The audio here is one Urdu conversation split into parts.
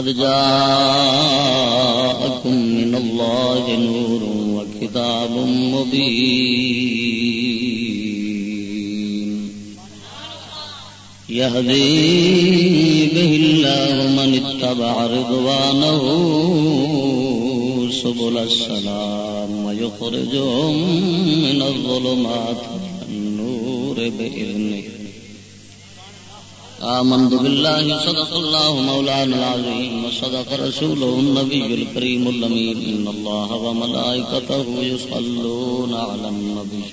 قد جاءكم من الله نور وكتاب مبين. يهدي به الله من اتبع رضوانه سبل السلام ويخرجهم من الظلمات النور بإذنه. آمنت بالله صدق الله مولانا العظيم وصدق رسوله النبي الكريم اللمين إن الله وملائكته يصلون على النبي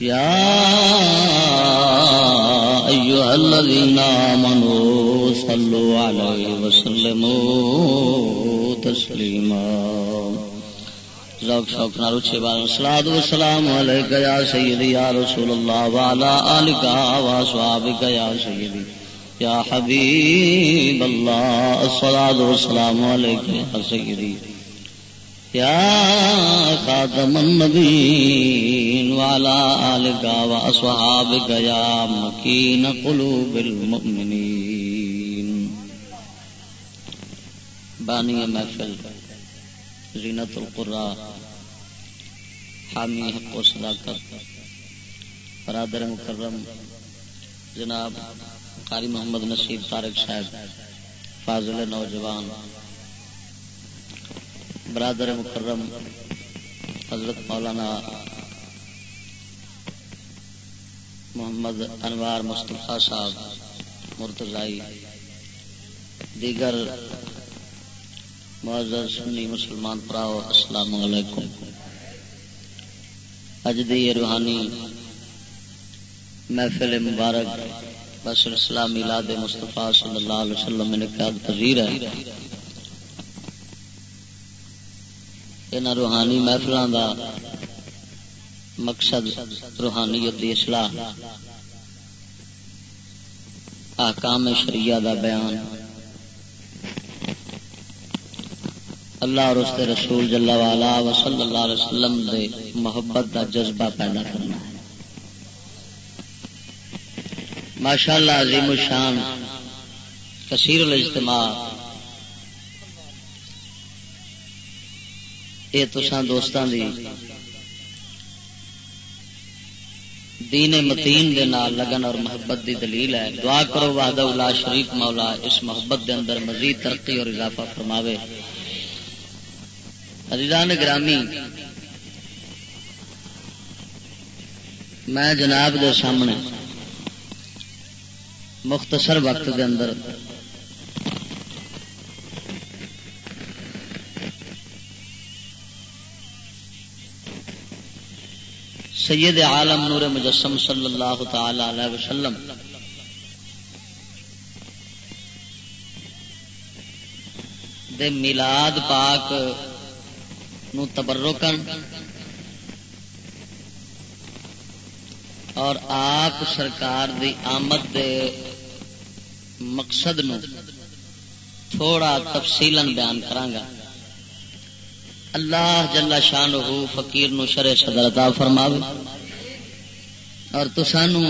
يا أيها الذين آمنوا صلوا عليه وسلموا تسليما ذوق شوق نال اچھے بار سلاد و سلام علیک یا سیدی یا رسول اللہ والا آلک و اصحابک یا سیدی یا حبیب اللہ الصلاة والسلام علیک یا سیدی یا خاتم النبین والا آلک و اصحابک یا مکین قلوب المؤمنین بانی محفل زینت القرا حامی حق و صداقت، برادر مکرم، جناب قاری محمد نصیب طارق صاحب، فاضل نوجوان، برادر مکرم، حضرت مولانا محمد انوار مصطفیٰ صاحب مرتضائی دیگر معزز سنی مسلمان پراؤ، السلام علیکم۔ اج دی روحانی محفل مبارک بس اسلام میلاد مصطفیٰ صلی اللہ علیہ وسلم نے قیاد پذیر ہے۔ ان روحانی محفلوں دا مقصد روحانیت دی اصلاح، احکام شریعہ دا بیان۔ اللہ اور اس کے رسول جلا والا و اللہ علیہ وسلم دے محبت دا جذبہ پیدا کرنا ہے۔ ماشاء اللہ عظیم الشان، کثیر الاجتماع۔ یہ تو دوستان دی دین متین دے نال لگن اور محبت دی دلیل ہے۔ دعا کرو وحدہ الا شریف مولا، اس محبت دے اندر مزید ترقی اور اضافہ فرماوے۔ عزیزان گرامی، میں جناب دے سامنے مختصر وقت دے اندر سید عالم نور مجسم صلی اللہ تعالی علیہ وسلم دے میلاد پاک نو تبرکن اور آپ سرکار دی آمد دے مقصد نو تھوڑا تفصیل بیان کرانگا۔ اللہ جلا شان ہو فقیر نو شرے صدر عطا فرماوے۔ اور تو سانو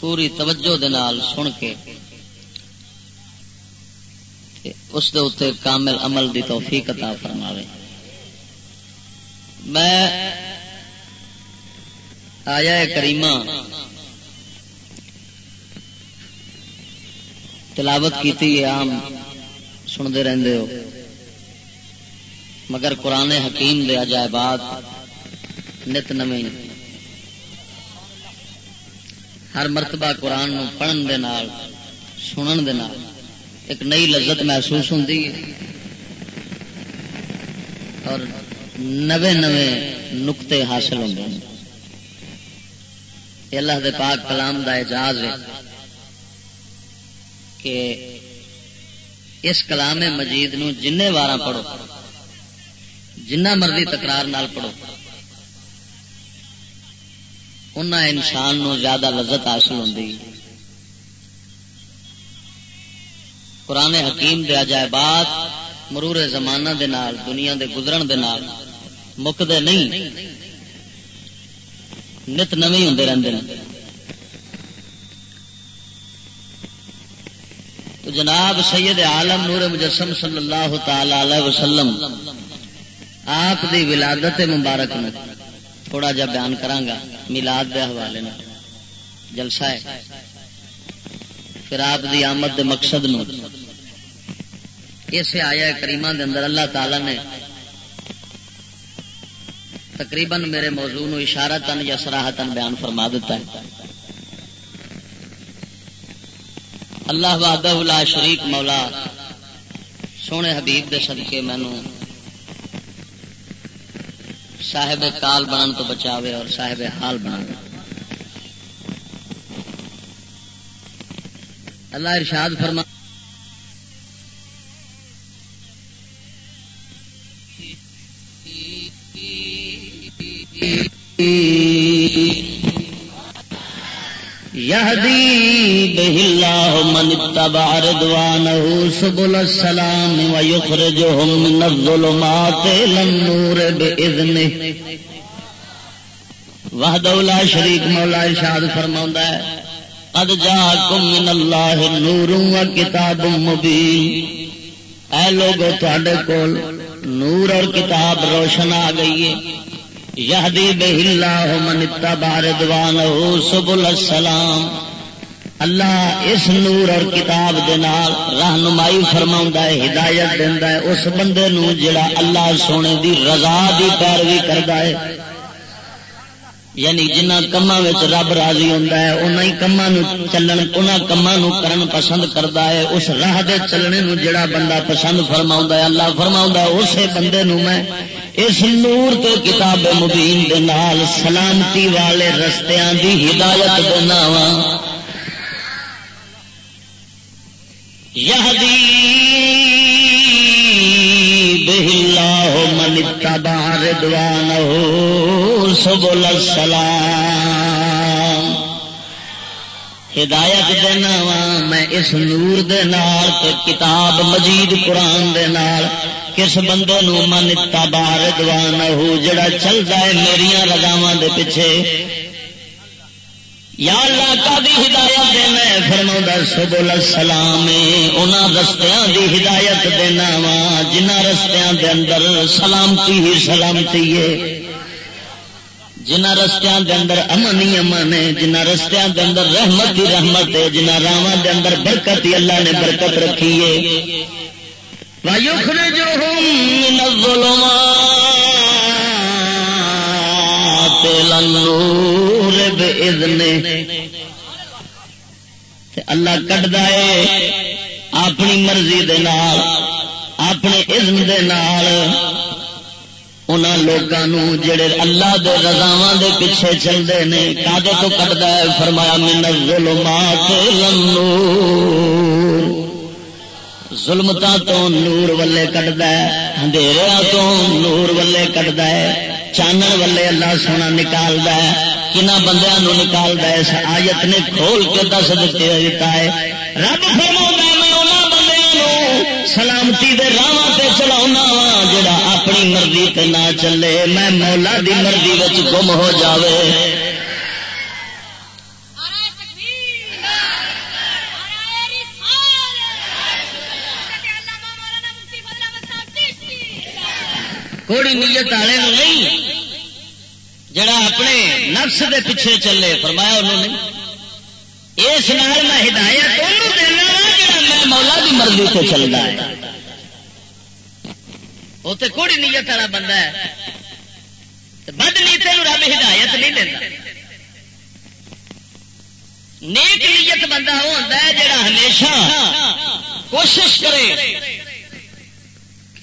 پوری توجہ دے نال سن کے اس دے اتنے کامل عمل دی توفیق عطا فرماوے۔ میں آیا کریمہ تلاوت کی عام سنتے رہتے ہو۔ مگر قرآن حکیم دے عجائبات نت نمی ہر مرتبہ قرآن نو پڑھن دے نال، سنن دے نال ایک نئی لذت محسوس ہوں اور نوے نوے نقطے حاصل ہوں اللہ دے پاک کلام دا اعجاز ہے کہ اس کلام مجید نو جن وار پڑھو جنہ مرضی تکرار نال پڑھو ان انسان نو زیادہ لذت حاصل ہوتی قرآن حکیم دے عجائبات مرور زمانہ دے نال، دنیا دے گزرن دے نال مکدے نہیں۔ نت نوی ہوں رہتے ہیں تو جناب سید عالم نور مجسم صلی اللہ تعالی وسلم، آپ دی ولادت مبارک میں تھوڑا جا بیان کرانگا، میلاد دے حوالے میں جلسہ ہے۔ پھر آپ دی آمد دے مقصد نو۔ اسے آیا کریمہ دے اندر اللہ تعالی نے تقریباً میرے موضوع نو اشارتن یا سراہتن بیان فرما دیتا ہے۔ اللہ وحدہ لا شریک مولا، سونے حبیب دے صدقے مینو صاحب کال بنن تو بچاوے اور صاحب حال بنا اللہ ارشاد فرما يهدي به الله من اتبع رضوانه سبل السلام ويخرجهم من الظلمات إلى النور بإذنه وحده لا شريك مولا ارشاد فرماوندا ہے، قد جاءكم من الله نور وكتاب مبين اے لوگو، تواڈے کول نور اور کتاب روشن آ گئی ہے۔ یہدی بہ اللہ من اتبع رضوانہ سبل السلام۔ اللہ اس نور اور کتاب دے نال رہنمائی فرماؤں ہے، ہدایت دینا ہے، اس بندے نو جڑا اللہ سونے دی رضا دی پیروی کرتا ہے۔ یعنی جنہ کما رب راضی ہوتا ہے انہیں کما چلن ان کما کرن پسند کرتا ہے۔ اس راہ دے چلنے نو جڑا بندہ پسند فرما ہے، اللہ فرما اسی بندے نو میں اس نور تو کتاب مبین دے نال سلامتی والے رستیاں دی ہدایت دینا وا اللہ من اتبع رضوانه سبل السلام۔ ہدایت دینا وا میں اس نور دے نال تے کتاب مجید قرآن دے نال۔ کس بندے نو من اتبع رضوانه جڑا چلدا ہے میریاں رضاواں دے پیچھے؟ یا اللہ کا بھی ہدایت دینا فرما سبول السلام ان رستیاں دی ہدایت دینا وا جنہ رستیاں دے اندر سلامتی ہی سلامتی ہے۔ جنہ رستیاں دے اندر امن ہی امن ہے جنہ رستیاں دے اندر رحمت ہی رحمت ہے جنہ راواں دے اندر برکت ہی اللہ نے برکت رکھی ہے۔ الظُّلُمَاتِ اللہ کٹ ہے اپنی مرضی دے نال، اپنے علم دے نال لوگوں جڑے اللہ دے رضاواں دے پیچھے چلتے ہیں کدے تو کٹتا ہے؟ فرمایا، من الظلمات لنور ظلمتا تو نور ولے کٹتا ہے اندھیریا تو نور ولے کٹتا ہے چانن والے اللہ سونا نکالتا ہے، کنا بندیاں نو نکالتا ہے، اس آیت نے کھول کے دس دیتے دیتا ہے۔ رب فرما میں بندے سلامتی دے راہ سے چلا وا جا اپنی مرضی تے نہ چلے، میں مولا دی مرضی گم ہو جاوے۔ کوڑی نیت والے نہیں، جڑا اپنے نفس دے پیچھے چلے، فرمایا انہوں نے، اس نال میں ہدایت دینا جڑا میں مولا دی مرضی سے چلتا ہے۔ وہ تو کوڑی نیت والا بندہ ہے۔ بد نیتے رب ہدایت نہیں دینا نیک نیت بندہ وہ ہوتا ہے جڑا ہمیشہ کوشش کرے۔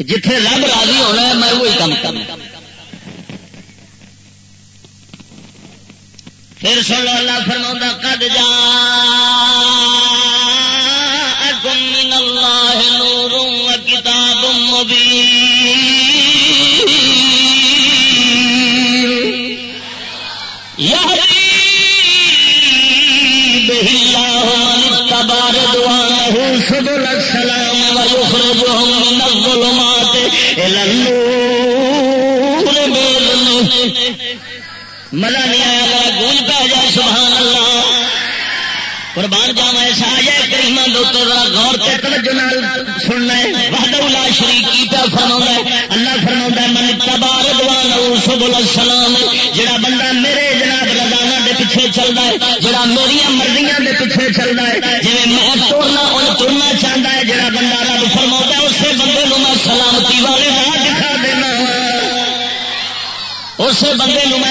جتھے رب راضی ہونا ہے، میں وہی کام کرنا۔ پھر سن لو اللہ فرما قد جا من اللہ نور و کتاب مبین۔ قربان جاوا ایسا آیا کریم ذرا غور سے توجہ نال سننا ہے۔ وحدہ لا شریک کی پیا فرما ہے۔ اللہ فرما ہے، من تبار دوان سبل السلام جڑا بندہ میرے جناب رضانا دے پیچھے چلتا ہے، جڑا میری مرضیاں دے پیچھے چلتا ہے جی میں توڑنا ان ترنا چاہتا ہے، جڑا بندہ رب فرما ہے، اسے بندے نو میں سلامتی والے راہ دکھا دینا۔ اسے بندے نو میں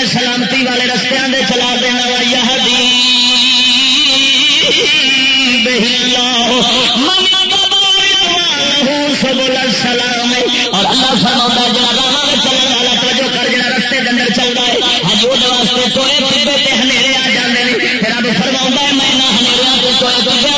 اور اللہ راہ میں چلنے والا توجہ کر رستے کے اندر چل رہا ہے ہاں وہ واسطے ہنیرے آ جاتے ہیں پھر اب ہے، میں نہ ہنیرے تو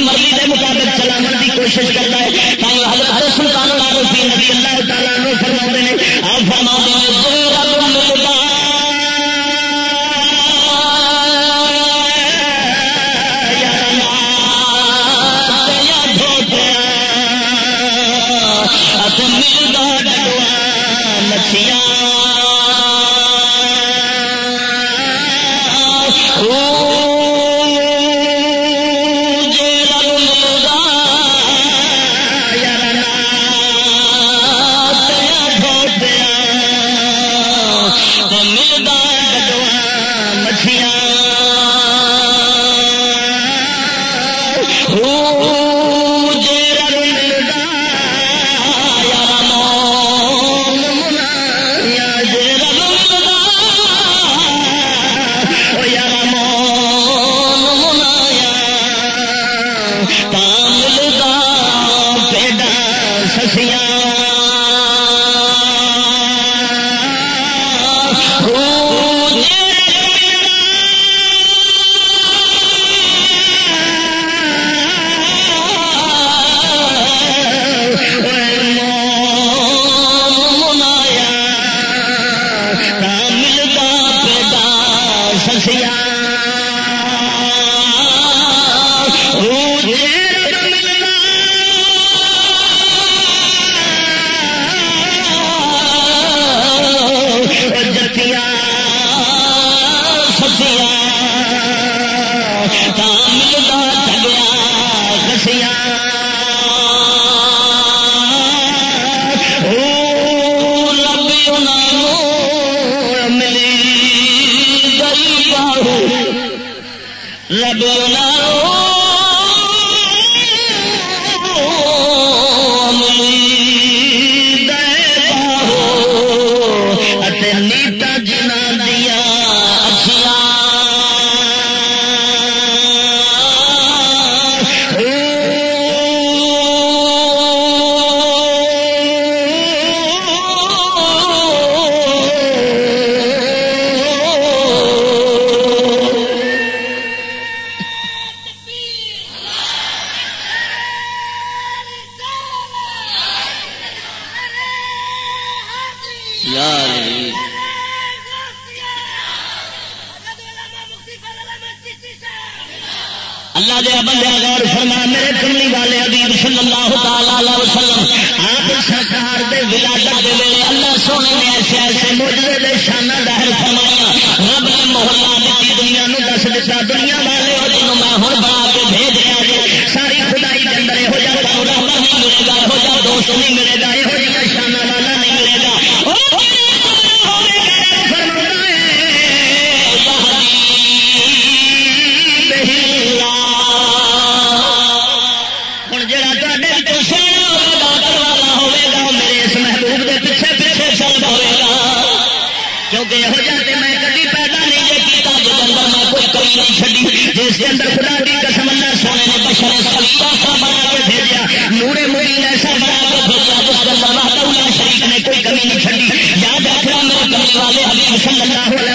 مرضی کے مطابق چلانے کی کوشش کرتا ہے۔ صلی اللہ علیہ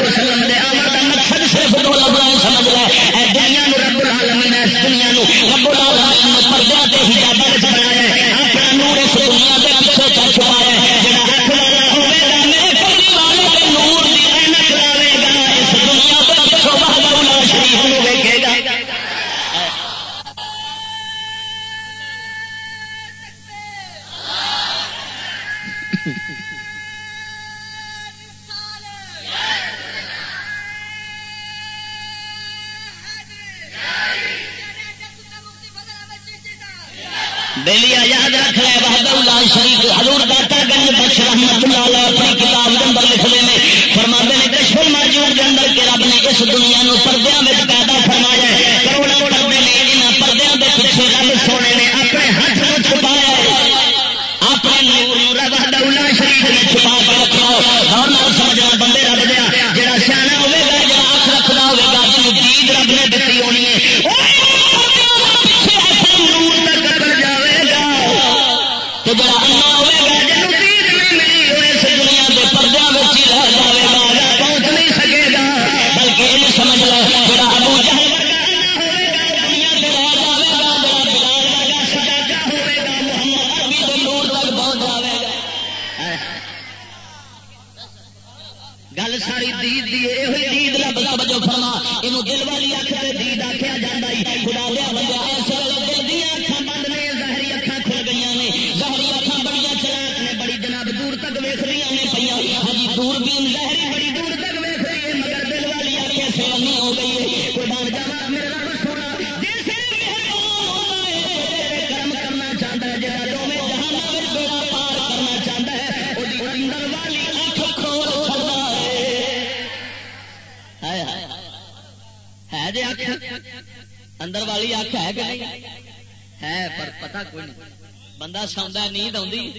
ہے جی اکھ اندر والی اکھ ہے کہ نہیں ہے پر پتا کوئی نہیں بندہ سوندا نیند آتی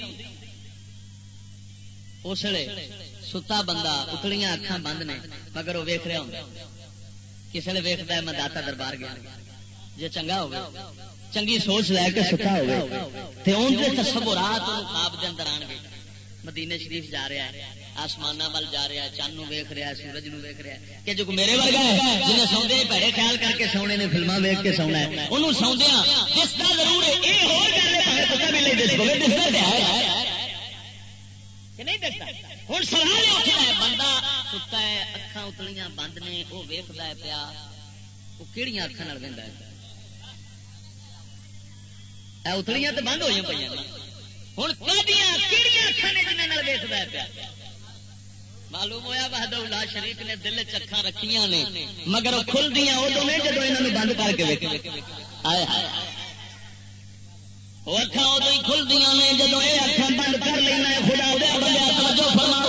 اس لیے ستا بندہ اتلیاں اکھاں بند نے مگر وہ ویخ رہا ہوں کسی نے ویکتا ہے میں داتا دربار گیا جی چنگا ہوگا چنگی سوچ لے کے ستا ہوگا تے ان کے تصورات خواب کے اندر آن گے مدینے شریف جا رہا ہے آسمان وال جا رہا ہے چند ویخ رہا ہے، سورج نو ویخ رہا ہے۔ کہ جو میرے ورگا ہے، جنہیں سوندے پیڑے خیال کر کے سونے نے فلما ویخ کے سونا ہے۔ انہوں سوندیا دستا ضرور ہے یہ ہو گل بھی نہیں دس پوے دستا تو ہے۔ نہیں دستا ہوں سوال اٹھتا ہے، بندہ ستا ہے، اکھاں اتلیاں بند نے وہ ویختا ہے پیا۔ وہ کہڑی اکھان وہدا ہے؟ اتلیاں تو بند ہوئی پہ ہوں کہڑی اکھان نے جنہیں ویختا ہے پیا؟ معلوم ہوا بہد اللہ شریف نے دل چکھا رکھیاں نے، مگر وہ کھل دیا ادو نے جب یہ بند کر کے اکھا ادو ہی کھل دیا نے جب یہ اکھا بند کر لینا خدا دیا بندہ توجہ فرما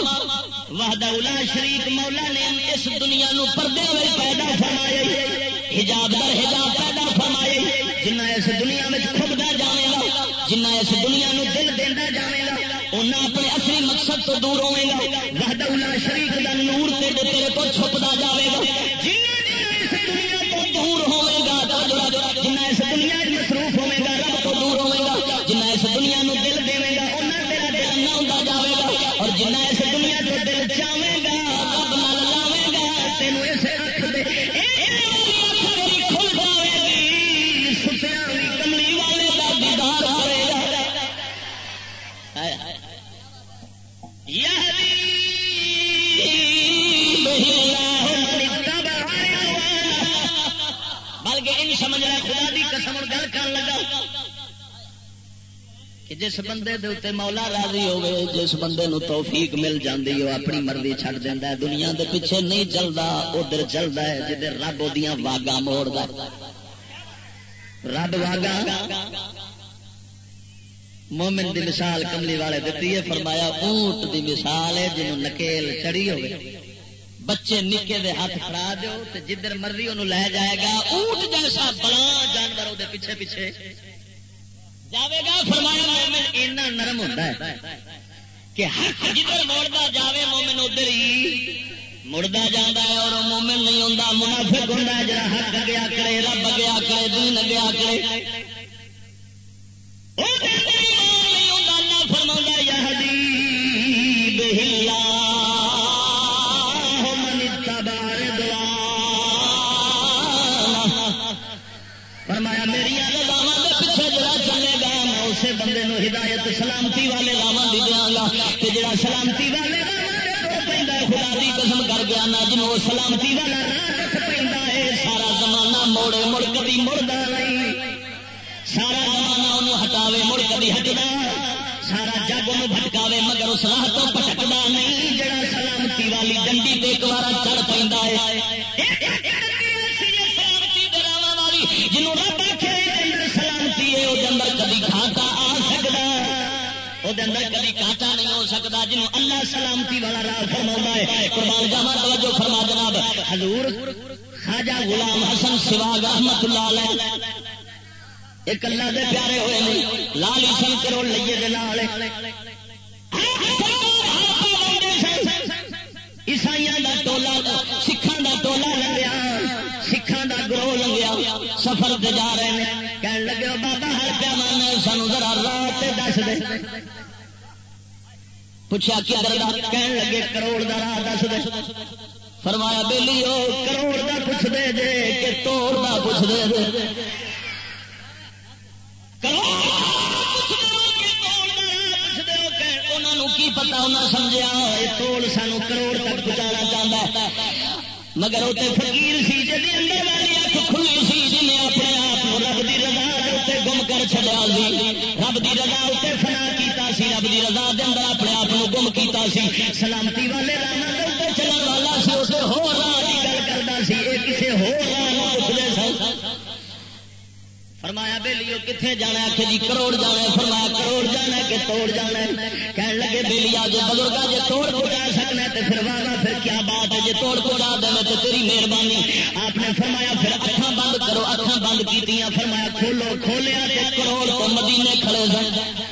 وحد اللہ شریف مولا نے اس دنیا نو پردے میں پیدا فرمایا حجاب در حجاب پیدا فرمایا جنہ اس دنیا میں کھبدا جائے گا، جنہ اس دنیا نو دل دینا جائے گا انہیں اپنے اصلی مقصد تو دور ہوئے گا۔ وحد اللہ شریف کا نور تیرے تیرے کو چھپتا جائے گا۔ اس دنیا تو دور ہوئے گا جنہیں اس دنیا مصروف جس بندے دے اتنے مولا راضی ہوگی جس بندے نو توفیق مل جاندی وہ اپنی مرضی چھڑ دینا ہے۔ دنیا دے پیچھے نہیں چلتا ادھر چلتا ہے جدھر رب وہ واگا موڑ رب واگا مومن دی مثال کملی والے دیتی ہے، فرمایا اونٹ دی مثال ہے جنہوں نکیل چڑی ہوئے بچے نکے دے ہاتھ پڑا دو جدھر مرضی انہوں لے جائے گا، اونٹ جیسا بڑا جانور وہ پیچھے پیچھے جاوے گا۔ فرمایا اینا نرم ہوتا ہے کہ حق جدھر موڑتا جاوے مومن ادھر ہی مڑتا جانا ہے اور مومن نہیں ہوتا منافق ہوتا جا حق گیا کرے رب گیا کرے دین گیا کرے سلامتی والے راوا بھی دیا گا کہ جڑا سلامتی والے خدا دی قسم کر گیا نا جنوں سلامتی والا پہ سارا زمانہ موڑے، مڑ کبھی مڑتا نہیں۔ سارا زمانہ انہوں ہٹاوے، مڑ کبھی ہٹنا سارا جگ ان بھٹکاوے، مگر اس راہ تو پٹکتا نہیں، جڑا سلامتی والی ڈنڈی پہ ایک بار چڑھ پہ دے اندر کبھی کانٹا نہیں ہو سکتا جن اللہ سلامتی والا راہ فرما ہے۔ قربان جاوا توجہ فرما جناب۔ حضور خواجہ غلام حسن سواگ احمد اللہ علیہ ایک اللہ دے پیارے ہوئے نہیں لالی سن کروڑ لئیے دے نال۔ عیسائی دا ٹولا سکھان دا ٹولا لگیا سکھان دا گروہ لگیا سفر دے جا رہے ہیں کہنے لگے بابا ہر پیا مان سانو ذرا رات دس دے۔ پوچھا کیا کہنے لگے کروڑ کا راہ دس دے۔ فرمایا بہلی وہ کروڑ کا پوچھ دے دے۔ کہ توڑ کا پوچھ دے دے کی پتا انہیں سمجھا توڑ سانو کروڑ تک پہنچانا چاہتا ہے۔ مگر وہ فکیر سی جی اندر والی اک کھلی سی جن اپنے آپ رب کی رضا گم کر چڑیا رب کی رضا اتنے فنا کیتا سی رب کی رضا دے اندر اپنے آپ کو گم کیتا سی۔ سلامتی والے رانا چلن والا سی اسے ہو راہ کی گل کرتا سی۔ یہ کسی ہو راہ پوچھتے سن۔ فرمایا بےلی کتنے جانا آخ جی کروڑ جانا ہے۔ فرمایا، کروڑ جانا ہے کہ توڑ جانا ہے۔ کہنے لگے بےلی آ جو بزرگ جی توڑ پہنچا سکنا ہے تو پھر واہ پھر کیا بات ہے؟ جی توڑ پہنچا دے تو تیری مہربانی۔ آپ نے فرمایا، پھر اکھان بند کرو۔ اکھان بند کی فرمایا، کھولو کھولیا کروڑ تو مدینے کھڑے سن۔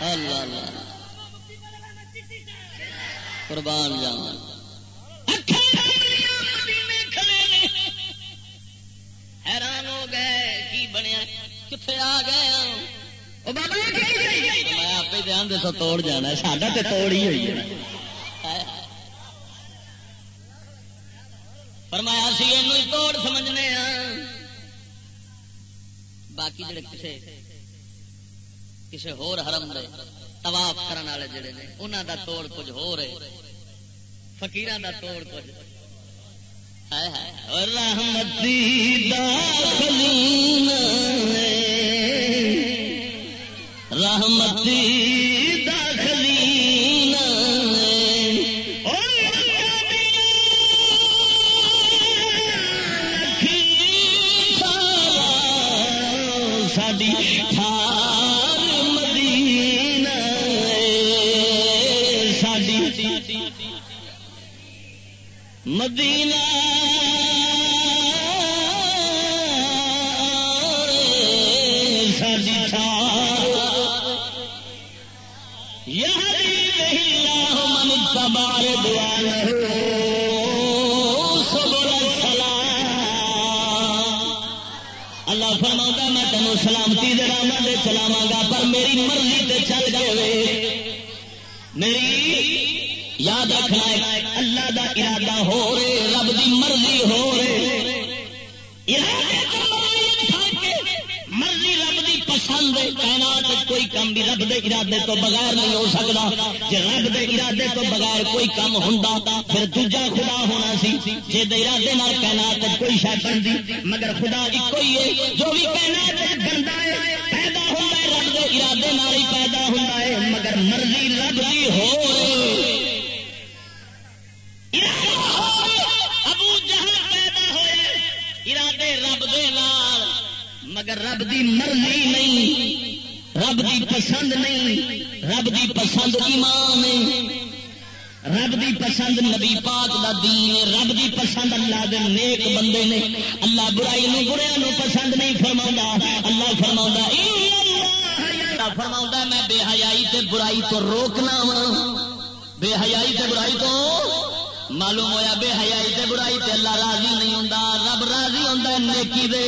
اللہ اللہ قربان جان حیران ہو گئے، کی بنیا؟ کتنے آ گئے ہاں؟ میں آپ دھیان دے سو توڑ جانا ساڈا تو توڑ ہی ہوئی ہے۔ فرمایا سی یہ توڑ سمجھنے ہاں۔ باقی جڑے کسے کسی ہور حرم دے طواف کرنے والے جڑے نے انہوں دا توڑ کچھ ہو رہے فکیر دا توڑ کچھ۔ رحمتی داخلین رحمتی چلاوا گا پر میری مرضی تے چل جائے میری یاد رکھنا ہے، اللہ دا ارادہ ہو رہے، رب دی مرضی ہو رہے۔ مرضی رب دی پسند کائنات کوئی کم کم بھی رب دے ارادے تو بغیر نہیں ہو سکتا جی رب دے ارادے تو بغیر کوئی کم ہوں پھر دوجا خدا ہونا سی جی ارادے کائنات کوئی شہ بنتی، مگر خدا ایک ہی ہے۔ جو بھی کائنات بنتا ہے ارادے ہی پیدا ہوتا ہے، مگر مرضی رب کی ہو مگر رب دی مرضی نہیں، رب دی پسند نہیں، رب دی پسند ایمان نہیں۔ رب دی پسند نبی پاک دا دین رب دی پسند اللہ دے نیک بندے نے۔ اللہ برائی نو بریا نو پسند نہیں فرما اللہ فرما فرما میں بے حیائی تے برائی تو روکنا وا۔ بے حیائی تے برائی تو معلوم ہویا، بے حیائی تے برائی تے اللہ راضی نہیں ہوں رب راضی ہوں نیکی دے۔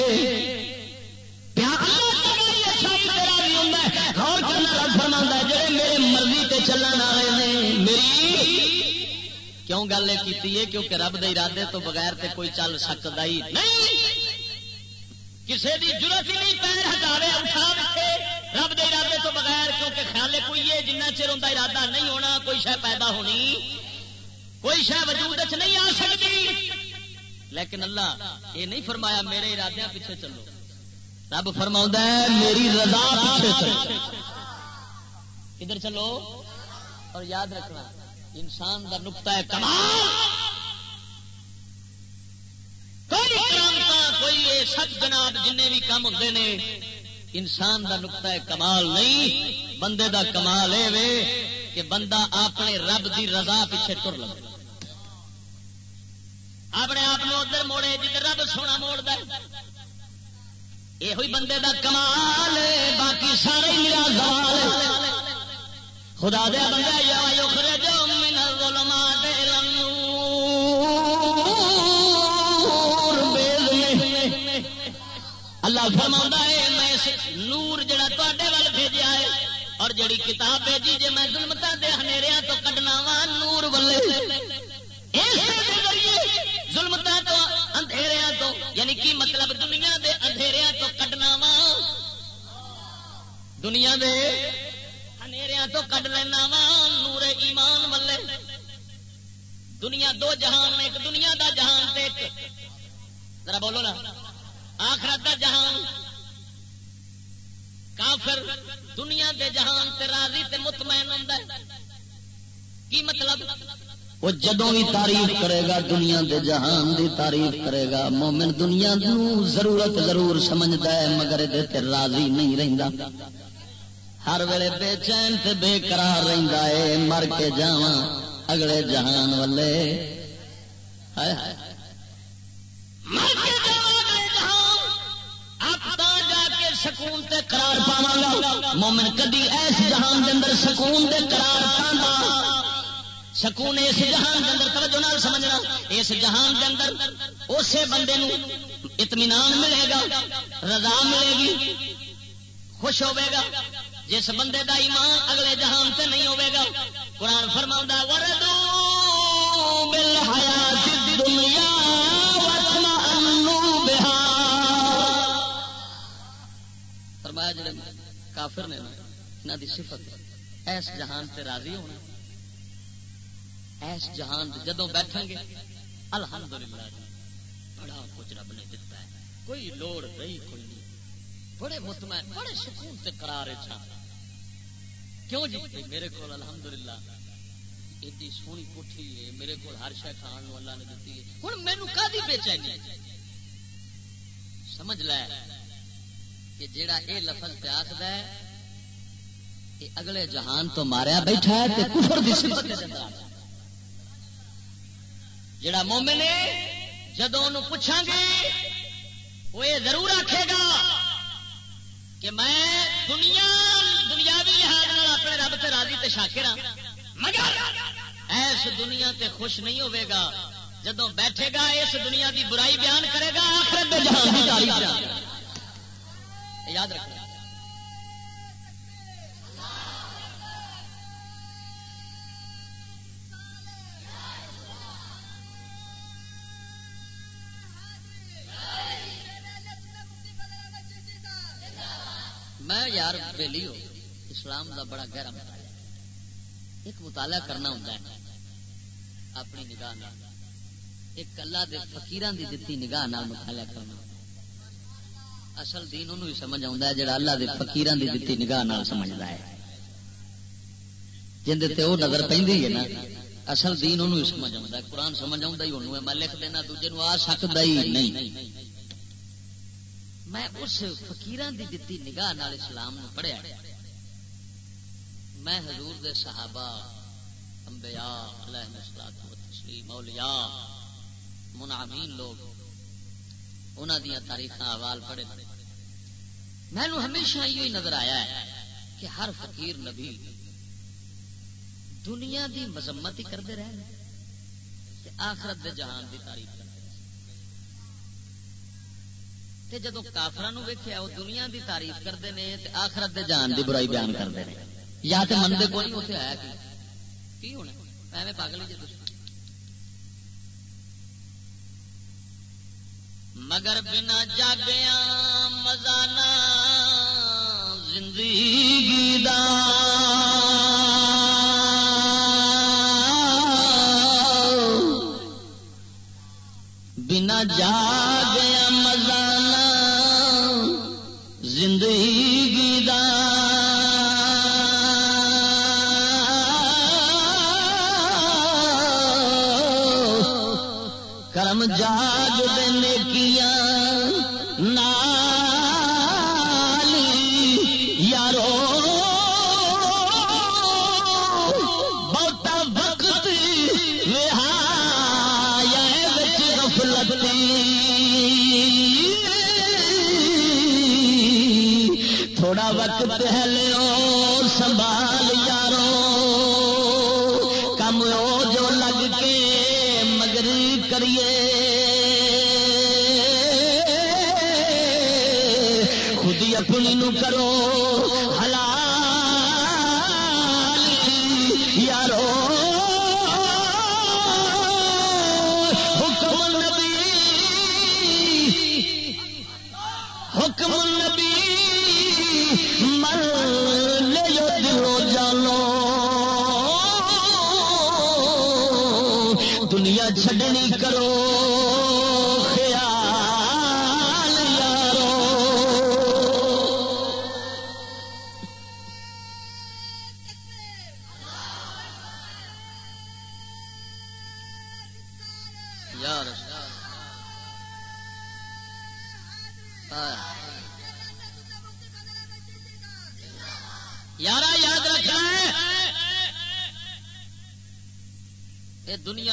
کیوں گل یہ کی کیونکہ رب دے ارادے تو بغیر تے کوئی چل سکتا ہی نہیں۔ کسی کی ضرورت ہی نہیں، پیر ہٹاوے رب دے کیونکہ خیال کوئی ہے جنہ چر ان ارادہ نہیں ہونا، کوئی شہ پیدا ہونی، کوئی شہ وجود نہیں آ سکتی۔ لیکن اللہ یہ نہیں فرمایا میرے ارادے پیچھے چلو۔ رب فرما میری رضا پیچھے چلو۔ ادھر چلو۔ اور یاد رکھنا، انسان کا نقتا ہے کمال۔ کوئی سب جناب جن بھی کام ہوتے ہیں انسان کا نقتا ہے، کمال نہیں، بندے دا کمال ہے کہ بندہ اپنے رب دی رضا پیچھے تر لگے۔ اپنے آپ ادھر موڑے، جدھر رب سونا موڑ دے یہ ہوئی بندے دا کمال باقی سارے میرا زوال خدا دیا بندہ یا جو من الظلمات اللہ فرما ہے اور جڑی کتاب بھیجی جی میں ظلمتا دے ہنیریا تو کڈنا وا نور ولے ظلمتا تو اندھیریا تو یعنی کی مطلب دنیا دے اندھیریا تو کڈنا وا۔ دنیا دے تو کڈ لینا وا نور ایمان ولے دنیا دو جہان ایک دنیا دا جہان تے ایک۔ ذرا بولو نا۔ آخرت دا جہان۔ کافر دنیا دے جہان تے راضی تے مطمئن ہوندا ہے۔ کی مطلب؟ وہ جدو بھی تعریف کرے گا دنیا دے جہان دی تعریف کرے گا مومن دنیا نو ضرورت ضرور سمجھتا ہے مگر یہ راضی نہیں رہندا۔ ہر ویلے بے چین تے بے قرار رہندا ہے مر کے جاواں اگلے جہان والے۔ ہائے ہائے۔ مر کے سکون تے قرار پاواں گا مومن کدی ایس جہان دے اندر سکون دے قرار پاندا سکون اس جہان دے اندر، توجہ نال سمجھنا۔ اس جہان دے اندر اسے بندے نو اطمینان ملے گا، رضا ملے گی، خوش ہوے گا۔ جس بندے دا ایمان اگلے جہان سے نہیں ہوے گا، قرآن فرما وردو دنیا فرمایا جڑے کافر نے نہ دی صفت ایس جہان سے راضی ہونا۔ ایس جہان جدو بیٹھیں گے، الحمدللہ جی بڑا کچھ رب نے دتا ہے۔ کوئی لوڑ رہی کوئی نہیں۔ بڑے مطمئن، بڑے سکون سے قرار چھا کیوں جی؟ میرے کو الحمد للہ ایڈی سونی کوٹھی ہے۔ میرے کو ہر شہ کھان اللہ نے دیتی ہے۔ ہوں مینو کا بے چینی؟ سمجھ لے۔ کہ جیڑا اے لفظ پیاس ہے یہ اگلے جہان تو ماریا بیٹھا ہے تے کفر دی صفت دے اندر جیڑا مومن ہے، جدوں انہوں پوچھاں گے، وہ یہ ضرور آکھے گا کہ میں دنیا، دنیاوی لحاظ اپنے رب سے راضی تے شاکر ہاں۔ مگر ایس دنیا تے خوش نہیں ہوے گا جدو بیٹھے گا، اس دنیا دی برائی بیان کرے گا، آخرت جہان کی تاریخ یاد رکھنا۔ میں یار ویلی ہو، اسلام دا بڑا گہرا مطالعہ۔ ایک مطالعہ کرنا ہوتا ہے، اپنی نگاہ ایک اللہ دے فقیران دی دتی نگاہ مطالعہ کرنا۔ اصل دین انہوں ہی سمجھ آتا ہے، جڑا اللہ دے فقیران دی دتی نگاہ نال سمجھدا ہے۔ جن تے وہ نظر پہ نا، اصل دین انہوں ہی سمجھ آتا ہے۔ قرآن سمجھ آتا ہی انہوں ہے۔ میں لکھ دینا، دوجے نو آ سکتا ہی نہیں۔ میں اس فقیران دی دتی نگاہ نال اسلام نو پڑھیا میں حضور دے صحابہ، انبیاء علیہ الصلوۃ والتسلیم، اولیاء، منعمین لوگ انہاں دی تاریخ حوال پڑھے میں ہمیشہ یہ نظر آیا ہے کہ ہر فقیر نبی دنیا دی مذمت ہی کرتے رہے آخرت دے جہان دی تعریف تے جدو کافران ویکیا وہ دنیا دی تعریف کرتے ہیں آخرت دے جہان دی برائی بیان کرتے ہیں یا تو منگے کو نہیں اتنے آیا کی ہونا ایویں پاگل جی مگر بنا جاگیا مزانا زندگی دا۔ بنا جاگ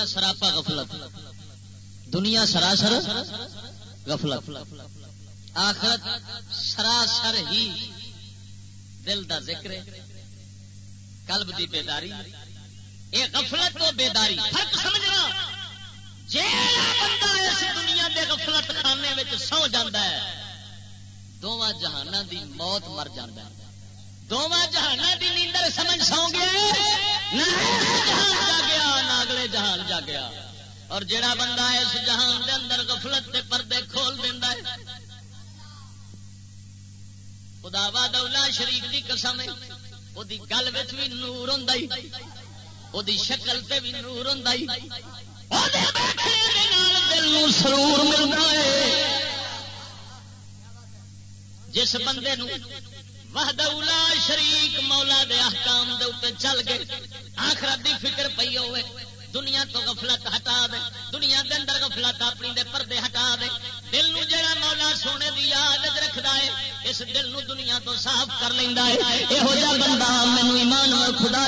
سراپا غفلت۔ دنیا سراسر غفلت۔ آخرت سراسر ہی دل دا ذکر قلب دی بیداری۔ یہ غفلت تو بیداری۔ فرق سمجھنا۔ بندہ اس دنیا دے غفلت خانے میں سو جاتا ہے دونوں جہانوں دی موت مر جاتا ہے۔ دونوں جہان کی نیندر سمجھ سو گیا نہ جہان جا گیا، نہ جہان جا گیا اور جڑا بندہ اس جہان دے اندر گفلت کے پردے کھول دینا ہے، خدا دولا شریف کی قسم وہ گل بھی نور ہوں وہ شکل سے بھی نور ہوں دل سرور ملتا ہے۔ جس بندے نو وحدہ شریک مولا دے احکام دے چل گئے، آخرت دی فکر پی ہوئے۔ دنیا تو غفلت ہٹا دے دنیا دے اندر غفلت اپنی دے پردے ہٹا دے دل نو جڑا مولا سونے دی یاد رکھدا ہے، اس دل نو دنیا تو صاف کر لیندا ہے۔ ایہو جا بندہ مینوں ایمان اور خدا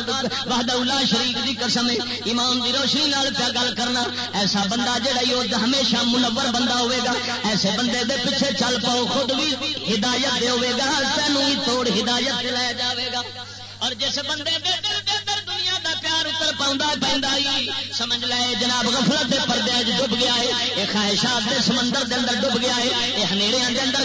وحدہ الا شریک دی قسم ہے، ایمان دی روشنی نال پیا گل کرنا۔ ایسا بندہ جڑا یو ہمیشہ منور بندہ ہوے گا، ایسے بندے دے پیچھے چل پاؤ، خود بھی ہدایت دے ہوے گا، تینوں ہی توڑ ہدایت لے جاوے گا۔ اور جس بندے دے دل دے پیار اتر پاؤں سمجھ لے، جناب غفلت دے پردے ڈب گیا ہے۔ یہ خواہشات دے سمندر دے اندر ڈب گیا ہے۔ یہ ہنیرے دے اندر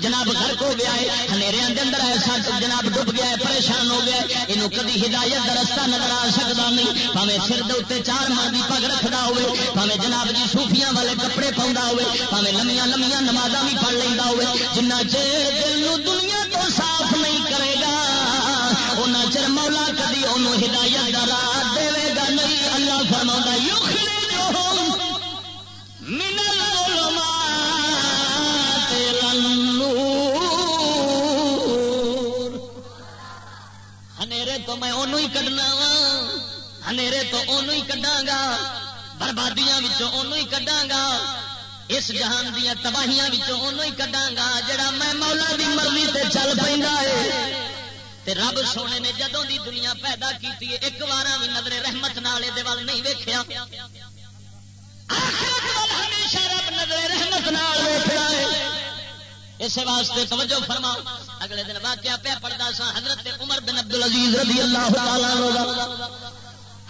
جناب غرق ہو گیا ہے۔ ہنیرے دے اندر ایسا جناب ڈب گیا ہے، پریشان ہو گیا ہے۔ یہ کدی ہدایت کا رستہ نظر آ سکتا نہیں۔ پاوے سر دے اتنے چار ماہ کی پگ رکھتا ہوے پاوے جناب جی سوفیاں والے کپڑے پاؤں ہوے پاوے لمیاں لمیاں نمازاں بھی پڑھ لینا ہوے جنہ چیر دل دنیا تو صاف نہیں کرے گا ان چر مولا کدی انہوں ہدایت کا راہ تو میں انہوں ہی کڈنا وا ہنیرے تو انہوں ہی کڈا گا بربادیاں انہوں ہی کڈا گا اس جہان دیا تباہیاں انہوں ہی کڈا گا جڑا میں مولا دی مرضی تے چل پہ رب سونے نے جدوں دی دنیا پیدا کی ایک بار بھی نظر رحمت نالے دل نہیں ویکیا ہمیشہ رب نظر رحمت نال ویکھنا ہے اس واسطے توجہ فرما اگلے دن واقعہ پہ پڑھتا سا حضرت عمر بن عبد العزیز رضی اللہ تعالی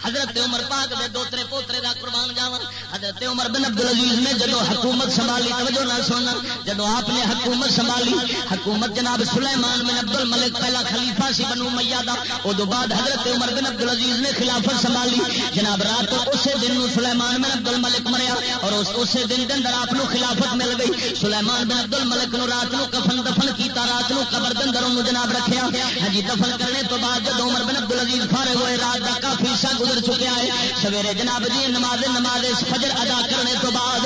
حضرت عمر پاک دے دوترے پوترے دا قربان جاوا حضرت عمر بن عبد العزیز نے جدو حکومت سنبھالی، توجہ نہ سننا جدو آپ نے حکومت سنبھالی، حکومت جناب سلیمان بن عبد الملک پہلا خلیفہ سی بنو میا دا ادو بعد حضرت عمر بن عبد العزیز نے خلافت سنبھالی۔ جناب رات اسی دن سلیمان بن عبد الملک مریا اور اسی دن دن آپ خلافت مل گئی۔ سلیمان بن عبد الملک نو رات نو کفن دفن کیتا، رات نو قبر دن جناب رکھیا۔ ہاں جی دفن کرنے تو بعد جب عمر بن عبد العزیز فارغ ہوئے، رات کا کافی سا گزر چکیا ہے۔ سویرے جناب جی نماز نماز فجر ادا کرنے تو بعد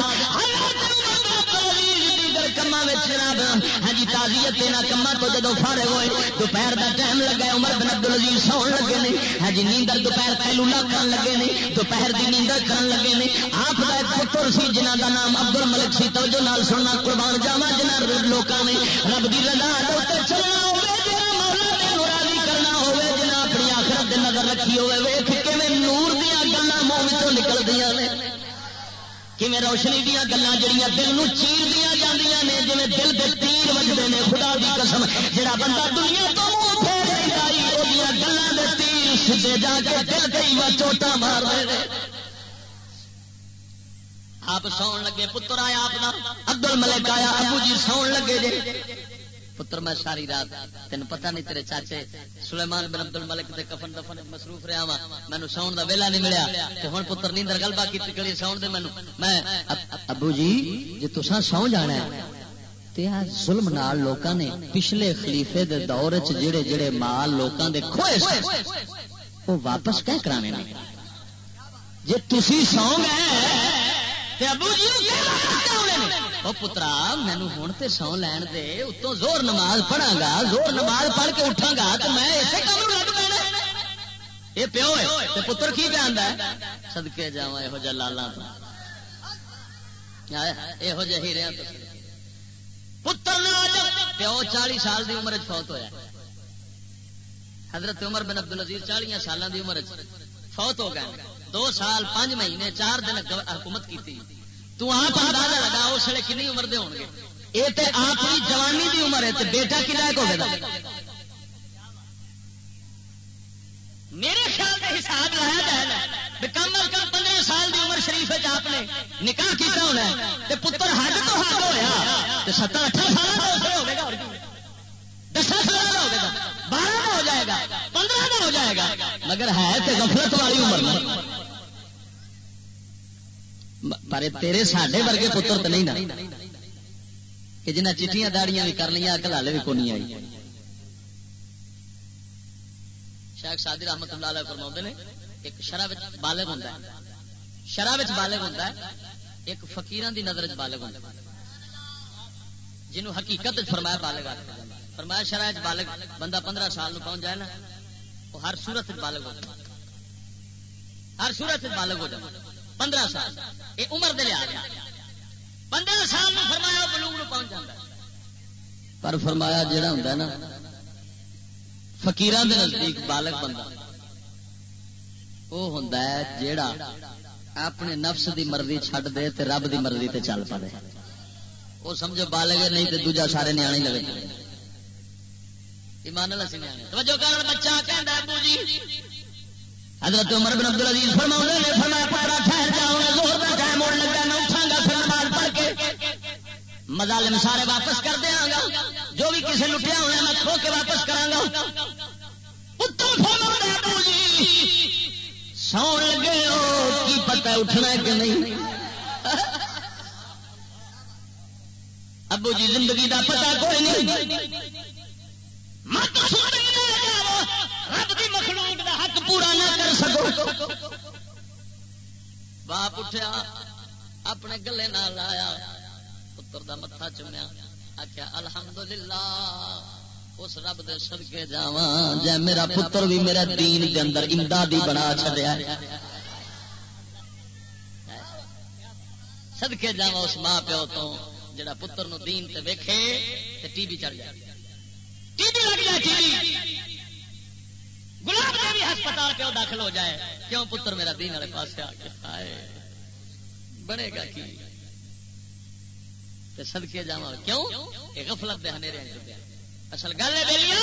کما جناب ہاں جی تازیت کما تو جدو فارے ہوئے، دوپہر کا ٹائم لگا عمر بن عبد العزیز ہاں جی، سو لگے نے۔ ہاں جی نیندر دوپہر پہلولا کر لگے نے، دوپہر کی نیندر کر لگے نے۔ آپ کا ایک پتر سی جنہ کا نام ابدل ملک سی، توجہ نال سننا، قربان جاوا جنہ لوگوں نے رب کی رضا چلنا ہوگا کرنا ہوگا جنہ اپنی آخرت نظر رکھی ہوئے ویخ گلیں نکل دیا نے۔ کیون روشنی دیا گلیں جہیا دل نو چیر دیا جانیا نے جی دل کے تیر وجتے ہیں خدا دی قسم جہاں بندہ دنیا تو منہ پھیر وہ گلوں کے تیر سیدے جا کے دل کئی چوٹا مار رہے آپ ساؤن لگے، پتر آیا آپ کا ابدل ملک آیا، ابو جی ساؤن لگے جی پتر، میں ساری رات تین پتا نہیں تیرے چاچے سلیمان بن ابدل ملک کے کفن دفن مصروف رہا وا مینو ساؤن کا ویلا نہیں ملیا۔ ہوں پتر نیندر گل بات کی کری ساؤن دے مینو میں ابو جی جی تسا سو جانا ہے، تے ظلم نال لوکاں نے پچھلے خلیفے دے دور چ جڑے جڑے مال لوکاں دے کھوئے وہ واپس کیا کرانے جی تھی سو گئے تے ابو جی وہ پترا، مینو ہوں تو سو لین دے، اتوں زور نماز پڑھا گا زور نماز پڑھ کے اٹھا گا تو میں اسے کام لگ پینا یہ پیو ہے پتر کی پہ آتا ہے؟ سدکے جا یہ جہ لالا تو۔ یہو جہ ہی پتر پیو چالی سال دی عمر فوت ہویا۔ حضرت عمر بن عبد العزیز چالیاں سالوں دی عمر فوت ہو گئے۔ دو سال، پانچ مہینے، چار دن حکومت کی تو آپ اندازہ لگا اس ویلے کنی عمر دے ہون گے یہ تے آپ کی جوانی دی عمر ہے تے بیٹا کی لائق ہوگا میرے خیال سے حساب لایا جائے کم از کم پندرہ سال دی عمر شریف آپ نے نکاح کیتا ہونا ہے تے پتر حد تو حد ہویا تے ستر اٹھارہ سال کا ہو گا دس سال کا ہوگا بارہ کا ہو جائے گا، پندرہ کا ہو جائے گا، مگر ہے تے غفلت والی عمر پر تیرے ساڈے ورگے پتر تو نہیں نا۔ کہ جنہیں چٹیاں داڑیاں بھی کر لیا، اکل ہالے بھی کونی آئی۔ شیخ سادی رحمت اللہ علیہ فرما نے، ایک شرح بالغ ہوتا ہے۔ شرح بالغ ہوتا ہے، ایک فقیران دی نظر بالغ ہوتا ہے۔ جنہوں حقیقت فرمایا بالغ آتا فرمایا شرح بالغ، بندہ پندرہ سال نو پہنچ جائے نا، وہ ہر سورت بالغ ہوتا ہر سورت بالغ ہو جائے۔ پندرہ سال۔ یہ عمر دے لیا پندرہ سال میں فرمایا بلوگ پہنچ جاتا پر فرمایا جڑا ہوں نا فکیران دے نزدیک بالغ بندہ۔ وہ ہوں جیڑا اپنے نفس دی مرضی چھڈ دے تے رب دی مرضی تے چل پڑے۔ وہ سمجھو بالغ نہیں تے دوجا سارے نیانے لگے ایمان اللہ سی نیانے توجہ کرن بچہ کہندا ابو جی۔ حضرت عمر بن عبد العزیز فرماؤں نے فرمایا پترا ٹھہر جاؤں گا زور کا ٹائم ہونے لگا میں اٹھا گا پھر نماز پڑھ کے مظالم سارے واپس کر دیا گا۔ جو بھی کسی لٹیا ہونا میں کھو کے واپس کرا گا۔ جی۔ سو لگے ہو کی پتہ اٹھنا ہے کہ نہیں؟ ابو جی زندگی دا پتہ کوئی نہیں۔ مت رب دی مخلوق دا حق پورا نہ کر سکو۔ باپ اٹھیا، اپنے گلے نال لایا پتر دا متھا چومیا آخیا الحمدللہ، اس رب دے صدقے جاواں، جے میرا پتر بھی میرا دین دے اندر امدادی بنا چھڈیا۔ صدقے جاواں اس ماں پیو تو، جڑا پتر نو دین تے ویکھے تے ٹی وی چڑھ جائے ٹی وی لگ جائے ٹی وی۔ گلاب کا بھی ہسپتال پیو داخل ہو جائے؟ کیوں پتر میرا دین والے پاس آ کے آئے؟ بنے گا کی؟ سدکے جا کیوں؟ یہ غفلت دے ہنیرے اصل گل ہے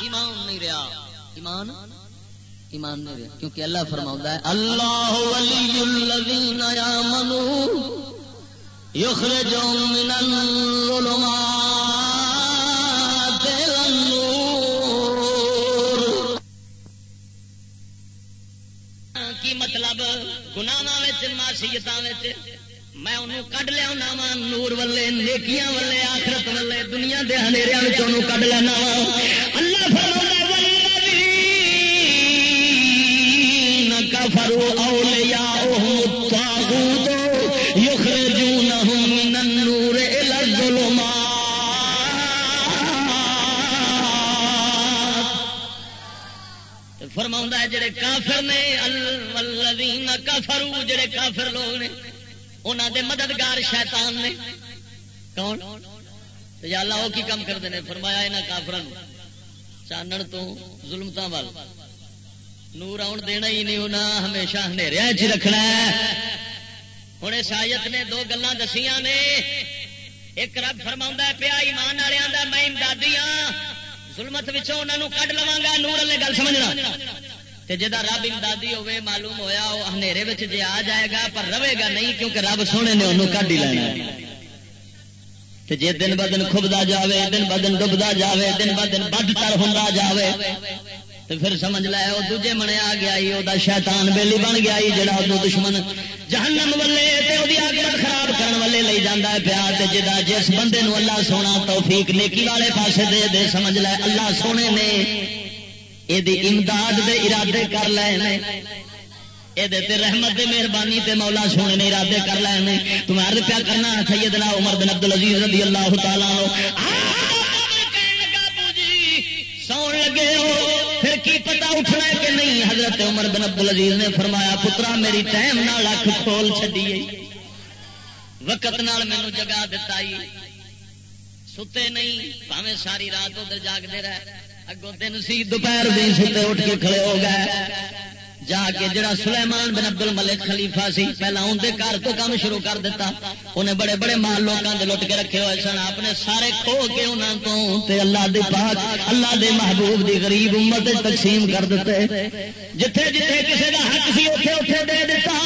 ایمان نہیں رہا۔ ایمان؟ ایمان نہیں رہا۔ کیونکہ اللہ فرما ہے، اللہ ولی الذین یامنوا یخرجهم من الظلمات۔ مطلب گنا ماسیت میں انہوں کھ لیا وا نور ولے نیکیاں والے، آخرت ولے دنیا دے ہنیرے کھ لینا وا اللہ فرو فرما ہے جڑے کافر نے، الذین کفروا، جڑے کافر لوگ نے انہوں دے مددگار شیطان نے۔ کون؟ یا اللہ وہ کی کام کرتے ہیں فرمایا یہاں کافر چانن تو ظلمت وال۔ نور آن دینا ہی نہیں انہیں ہمیشہ ہنیریا چ رکھنا ہوں اس آیت نے دو گلان دسیاں نے۔ ایک رب فرما پیا ایمان والوں میں امدادی ہاں۔ ظلمت انہوں کھ لوا گا، نور والے گل سمجھنا۔ جا رب امدادی ہوے معلوم ہویا وہ ہنیرے جی آ جائے گا، پر رہے گا نہیں، کیونکہ رب سونے نے انہوں کھ ہی لینا جی دن ب دن کھبدا جائے دن ب دن ڈبدا جائے دن ب دن بد تر جائے تو پھر سمجھ لیا وہ دوجے منیا آ گیا وہ شیطان بیلی بن گیا جڑا وہ دشمن جہنم والے آگمت خراب کرنے والے لے جانا ہے پیا جا جس بندے نو اللہ سونا توفیق نیکی والے پاسے دے دے، سمجھ لے اللہ سونے نے یہ امداد دے ارادے کر لے یہ رحمت دے مہربانی تے مولا سونے نے ارادے کر لے تمہارے پیا کرنا سیدنا عمر بن عبد العزیز رضی اللہ تعالیٰ سو جی، لگے ہو۔ کی پتا اٹھنا کہ نہیں؟ حضرت عمر بن عبد العزیز نے فرمایا، پترا، میری ٹائم نال اک کھول چڈی وقت نال مینو جگا دتا ستے نہیں پاوے ساری رات ادھر جاگتے رہے۔ اگوں دن سی، دوپہر بھی ستے اٹھ کے کھڑے ہو گئے۔ جا کے جڑا سلیمان بن ابدل ملک خلیفہ سی، پہلا اندر گھر تو کام شروع کر دیتا۔ انہیں بڑے بڑے مال لوگوں کے لٹ کے رکھے ہوئے سن۔ اپنے سارے کھو کے انہوں تو تے اللہ دے پاک، اللہ دے محبوب دی غریب امت تقسیم کر دیتے۔ جتھے جتھے کسی کا حق سی اتے اتے دے دیتا۔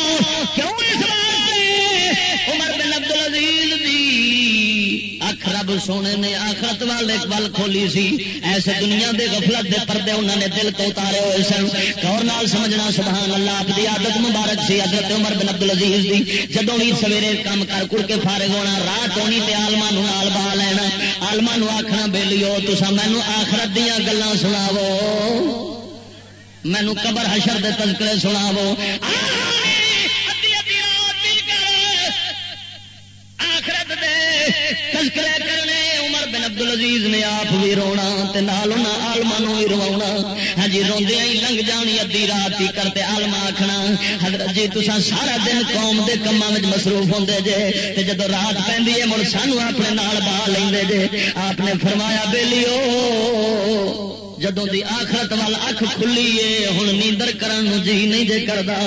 کیوں اس بات عمر بن عبد العزیز دی اکھ رب سونے نے آخرت والے بل کھولی سی۔ ایسے دنیا دے غفلت دے پردے انہوں نے دل تو اتارے ہوئے سن۔ اور نال سمجھنا سبحان اللہ آپ دی عادت مبارک سی حضرت عمر بن عبد العزیز دی۔ جدوں بھی سویرے کام کر کر کے فارغ ہونا، رات ہونی تے آلما نال با لینا۔ آلما آخنا بے لیو تسا مینو آخرت دیا گلان سناو مینو قبر حشر دے تذکرے سناو تذکرے کرنے، عمر بن عبد العزیز نے آپ بھی رونا تے نال آلما بھی روا ہاں جی روندیا ہی لنگ جانی ادی رات ہی کرتے آلما آخنا حضرت جی تسا سارا دن قوم کے کاموں میں مصروف ہوں جے، تے جدو رات پہ ہے مڑ سانو اپنے نال بہا لیں جے۔ آپ نے فرمایا بے لیو جدوں دی آخرت وال اکھ کھلی ہے ہوں نیندر کرن جی نہیں جے کردا۔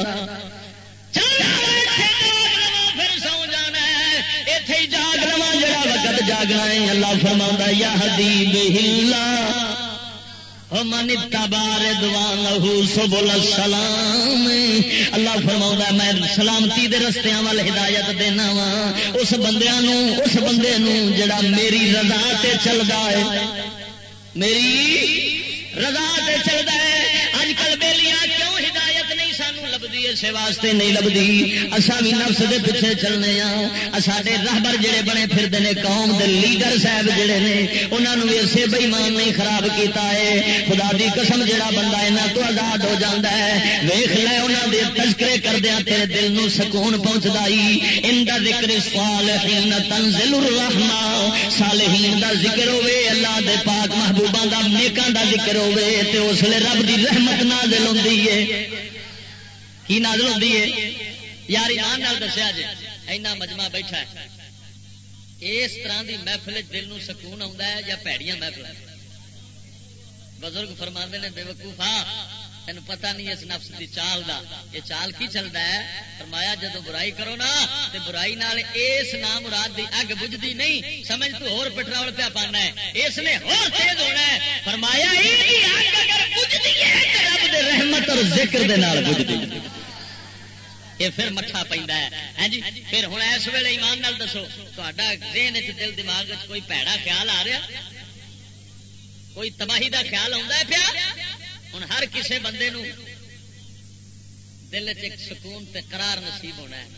جاگنا ہے اللہ فرما یا حدیب من تبار دوان سبل السلام، اللہ فرما میں سلامتی دے رستیاں وال ہدایت دینا وا اس بندیاں نو اس بندے نو جڑا میری رضا تے چلدا ہے، میری رضا تے چلدا ہے اسے واسطے نہیں لبھی اصا بھی نفس دے پیچھے چلنے ہاں۔ سارے راہبر جڑے بنے پھرتے ہیں قوم دے لیڈر صاحب جڑے نے انہوں بھی اسے بئیمان نہیں خراب کیتا ہے۔ خدا دی قسم جڑا بندہ یہاں تو آزاد ہو جاتا ہے ویخ لے انہوں نے تذکرے کردیا تیرے دل نو سکون پہنچتا ہی ان کا ذکر صالحین تنزل الرحمہ صالحین دا ذکر ہوے اللہ دے پاک محبوبہ دا، نیکاں دا ذکر ہوے تے اس لیے رب دی رحمت نازل ہوندی ہے۔ کی نازل ہوتی ہے؟ یار ایمان نال دسیا جی اینا مجمع بیٹھا ہے۔ اس طرح دی محفل دل نو سکون آتا ہے یا پیڑیاں محفل؟ بزرگ فرما نے، بے وقوفا ہاں، تین پتا نہیں اس نفس دی چال دا۔ یہ چال کی چلتا ہے؟ فرمایا، جدو برائی کرو نا تو برائی نال اس نام مراد دی اگ بجتی نہیں۔ سمجھ تو ہور پٹرول پیا پانا ہے۔ اس نے ہور تیز ہونا ہے۔ فرمایا رب دے رحمت اور ذکر دے نال بجتی یہ پھر مٹھا پہ ہاں جی پھر ہوں اس ویلے ایمان نال دسو تا ذہن دل دماغ کوئی پیڑا خیال آ رہا کوئی تباہی دا خیال آتا ہے پیا؟ ہوں ہر کسی بندے نو دل سکون تے قرار نصیب ہونا ہے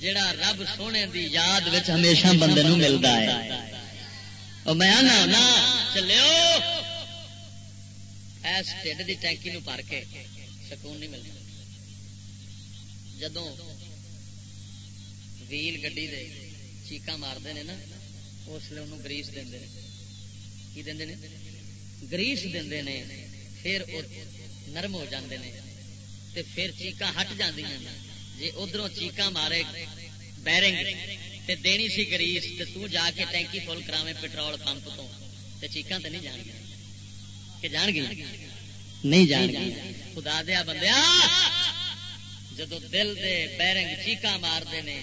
جڑا رب سونے دی یاد وچ ہمیشہ بندے نو ملتا ہے۔ میں نا چلو ایس ٹھڈ دی ٹینکی نو بھر کے سکون نہیں ملتا۔ جدوں ویل گڈی دے چیقا مارتے ہیں نا، اس لیے انہوں گریس دے کی دے گریس دے پھر نرم ہو جاندے نے تے پھر چیقا ہٹ جاندیاں جی ادھر چیقا مارے، بیرنگ، تے دینی سی گریس، تے تو جا کے ٹینکی فل کراوے پٹرول پمپ تو۔ تے چیقا تے نہیں جان گیا۔ کہ جان گئی؟ نہیں جان گئی۔ خدا دیا بندیا جدو دل دے بیرنگ چیقا مارتے ہیں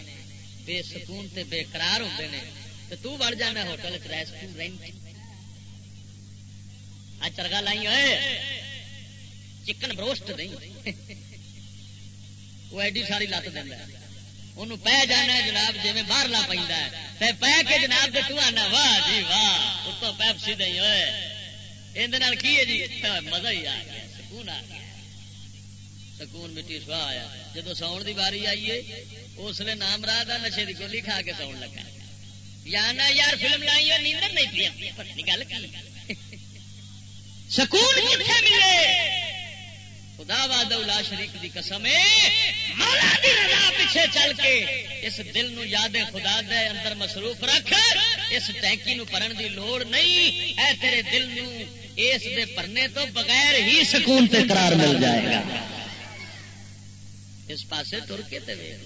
بے سکون تے بے قرار ہوتے ہیں تو تو بڑھ جانا ہوٹل ریسٹورینٹ چرگا لائی ہوئے۔ چکن بروسٹ نہیں۔ وہ ایڈی ساری لت دینا انہوں پہ جانا جناب جی باہر لا پہ پہ کے جناب تو آنا، واہ جی واہ اتو پیپسی دیں ہوئے۔ یہ کی ہے جی؟ ہاں، مزہ ہی آ گیا، سکون آ گیا۔ سکون مٹی سوا آیا۔ جب ساؤن دی باری آئیے اس لیے نام راہ نشے کی گولی کھا کے ساؤن لگا۔ یا نا یار، فلم لائی نیندر نہیں پی گل کی۔ سکون کتنے ملے؟ خدا وادا شریف کی قسم پیچھے چل کے اس دل نو یاد خدا دے اندر مصروف رکھ، اس ٹینکی نو پرن دی لوڑ نہیں۔ اے تیرے دل نو اس دے پرنے تو بغیر ہی سکون تے قرار مل جائے گا۔ اس پاسے تر کے تے ویخ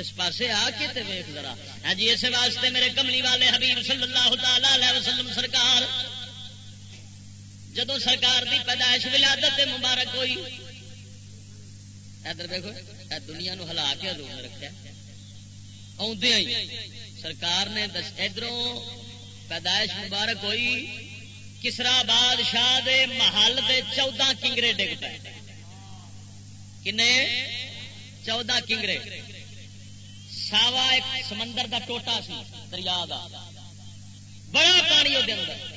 اس پاسے آ کے تے ویخ ذرا۔ ہاں جی اس واسطے میرے کملی والے حبیب صلی اللہ تعالی علیہ وسلم سرکار جدو سرکار دی پیدائش ولادت مبارک ہوئی، ادھر دیکھو دنیا نو ہلا کے حضور نے رکھا آدھے سرکار نے ادھر پیدائش مبارک ہوئی، کسرا بادشاہ دے محل دے چودہ کنگرے ڈگ پے۔ کنے؟ چودہ کنگرے۔ ساوا ایک سمندر دا ٹوٹا سی، دریا دا۔ بڑا پانی وہ اندر۔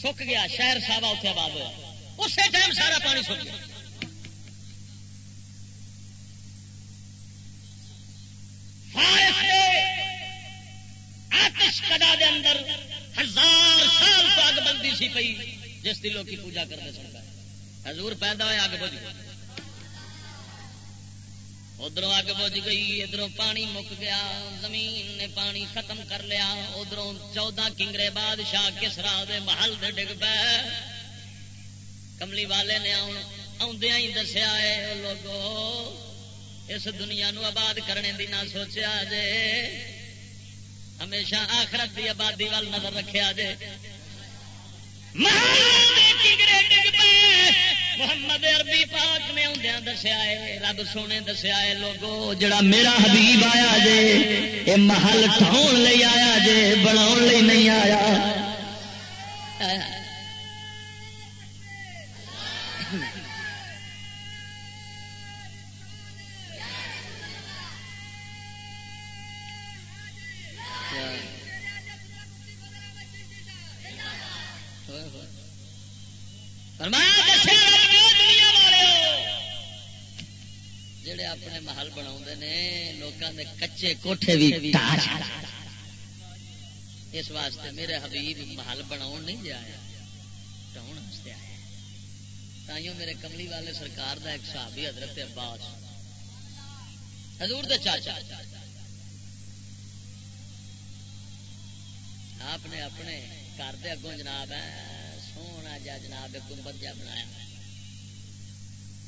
سک گیا، شہر ساوا اتنے آباد ہوا اسی ٹائم سارا پانی سک گیا۔ آتش کدا دے اندر ہزار سال تو اگ بندی سی پئی، جس کی لوگ پوجا کرتے سن۔ حضور پیدا ہوا اگ بج ادھر اگ بج گئی ادھر پانی مک گیا، زمین نے پانی ختم کر لیا ادھر چودہ کنگرے بادشاہ کسرا دے محل دے ڈگ پہ کملی والے نے آدھا ہی دسیا ہے لوگو، اس دنیا نو آباد کرنے دی نہ سوچیا جے، ہمیشہ آخرت دی آبادی وال نظر رکھا جے۔ محمد عربی پاک نے آدھا دسیا ہے، رب سونے دسیا ہے، لوگو، جڑا میرا حبیب آیا جے یہ محل ٹھاؤ لئی آیا جے بنا نہیں آیا۔ کوٹھے بھی اس واسطے میرے حبیب محل بنا نہیں جایا ٹاؤن واسطے آیا تائیوں میرے کملی والے سرکار دا ایک صحابی حضرت عباس۔ حضور دے چاچا۔ آپ نے اپنے گھر دے اگوں جناب سونا جا جناب گنبد جا بنایا۔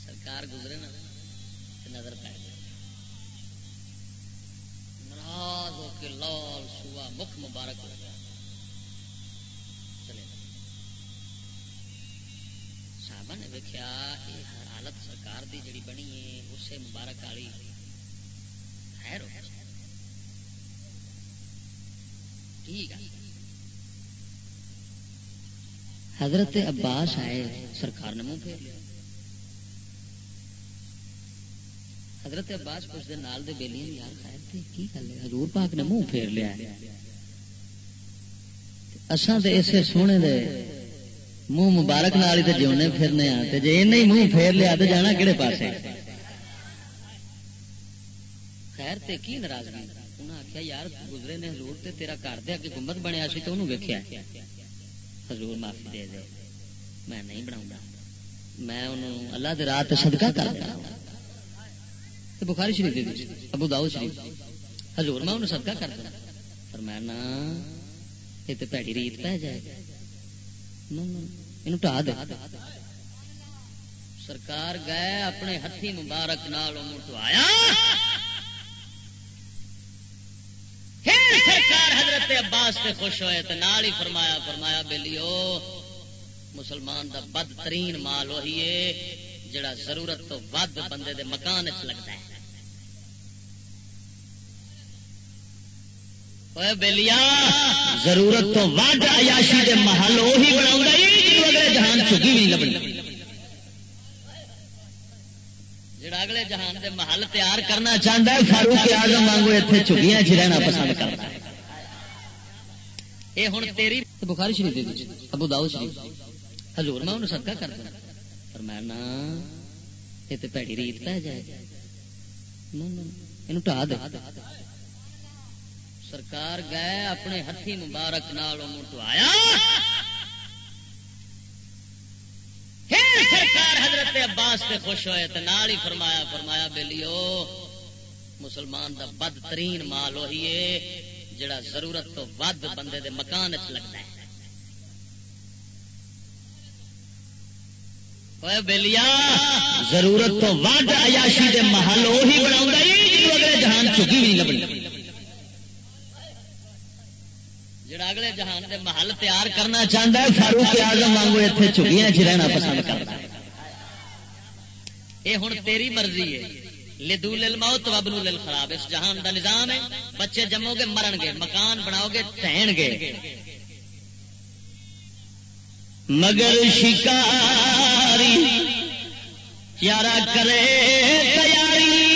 سرکار گزرے نا، نظر پہ گیا ناراض ہو کے لال سوا مکھ مبارک ہو گیا۔ چلے۔ صحابہ نے دیکھا یہ حالت سرکار دی جڑی بنی ہے، اسے مبارک والی خیر ٹھیک ہے۔ حضرت عباس آئے، سرکار نے منہ پھیر لیا۔ حضرت عباس پوچھتے نال دے بیلی یار خیر تھی کی گل ہے؟ حضور پاک نے منہ پھیر لیا اساں تے اسے سونے دے منہ مبارک نال ہی تے جیونے پھرنے ہاں تے جے نہیں منہ پھیر لیا تے جانا کہڑے پاسے؟ خیر تے کی ناراضگی؟ انہاں آخیا یار گزرے نے حضور تے تیرا گھر دے اگے گنبد بنیا سی تے انہوں ویکھیا حضور معافی دے دے۔ میں نہیں بناؤں گا میں انہوں اللہ دے رات صدقہ کر دینا۔ بخاری شریف دے ابو داؤ شریف۔ حضور میں انہوں صدقہ کر دینا پر میں نا، یہ تو پیڑی ریت پہ جائے۔ یہ ٹا دے۔ سرکار گئے، اپنے ہاتھی مبارک نال ٹوایا سرکار حضرت عباس سے خوش ہوئے تو نال ہی فرمایا فرمایا بلیو مسلمان دا بدترین مال وہی ہے، جڑا ضرورت تو ود بندے دے مکان چ لگتا ہے۔ بلیا ضرورت تو ود عیاشی دے محل وہی بنا اگلے جہان چکی بھی لبنی جڑا اگلے جہان دے محل تیار کرنا چاہتا ہے فاروق آزم وانگو اتنے چگیاں چ رہنا پسند کرتا ہے یہ ہوں تیری بخاری شریف ابو داؤ شریف حضور میں انہوں صدقہ کر دوں پر میں نہ یہ تو پیڑی ریت پہ جائے ٹا دے سرکار گئے، اپنے ہاتھی مبارک نال ٹوایا سرکار حضرت عباس سے خوش ہوئے تو نال ہی فرمایا فرمایا بلیو مسلمان دا بدترین مال وہی ہے جڑا ضرورت تو ود بندے دے مکان چ لگتا ہے۔ بلیا ضرورت تو ود عیاشی دے محل وہی بنا اگلے جہان چکی بھی لبنی جڑا اگلے جہان دے محل تیار کرنا چاہتا ہے فاروق آزم وانگو اتنے چگیاں چ رہنا پسند کرتا ہے۔ یہ ہوں تیری مرضی ہے۔ لدو للموت وبنو للخراب اس جہان دا نظام ہے۔ بچے جمو گے مرن گے۔ مکان بناؤ گے تہن گے۔ مگر شکاری یارا کرے تیاری۔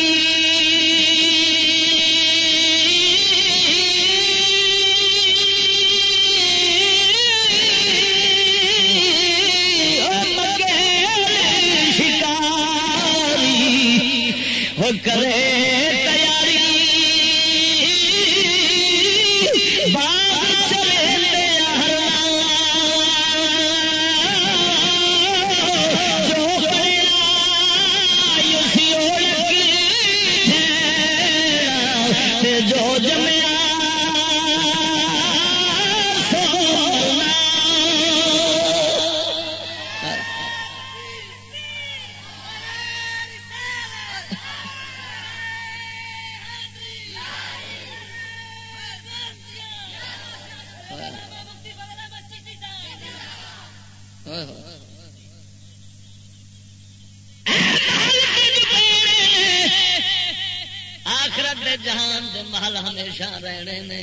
نے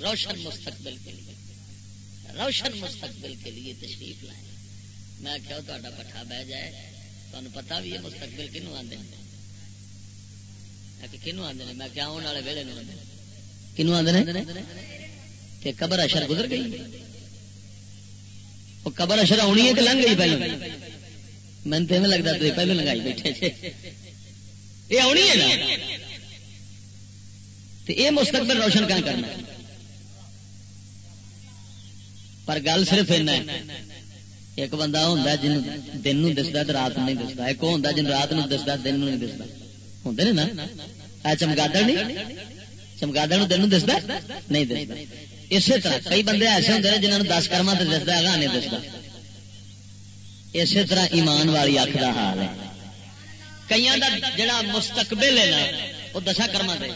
روشن مستقبل کے لیے روشن مستقبل کے لیے تشریف لائے۔ میں کیا تا پٹھا بہ جائے۔ تمہیں پتا بھی ہے مستقبل کنو آدھے کنو آدھے میں کیا آنے والے ویلے کنو آدھے کہ قبر اشر گزر گئی۔ وہ قبر اشر آنی ہے کہ لنگ گئی پہلے میں تو لگتا تھی پہلے لگائی بیٹھے یہ آنی ہے نا؟ یہ مستقبل روشن کہاں کرنا پر گل صرف ہے، ایک بندہ ہوں جن دن دستا تو رات نہیں دستا ایک ہوں جن رات دستا دن نہیں دستا ہوں نا؟ چمگادڑ نہیں؟ چمگادڑ دن دستا نہیں دستا اسی طرح کئی بندے ایسے ہوں جنہوں نے دس کرما تو دستا ہے نہیں دستا اسی طرح ایمان والی اک کا حال ہے۔ کئی جڑا مستقبل ہے نا، وہ دشا کرما دے۔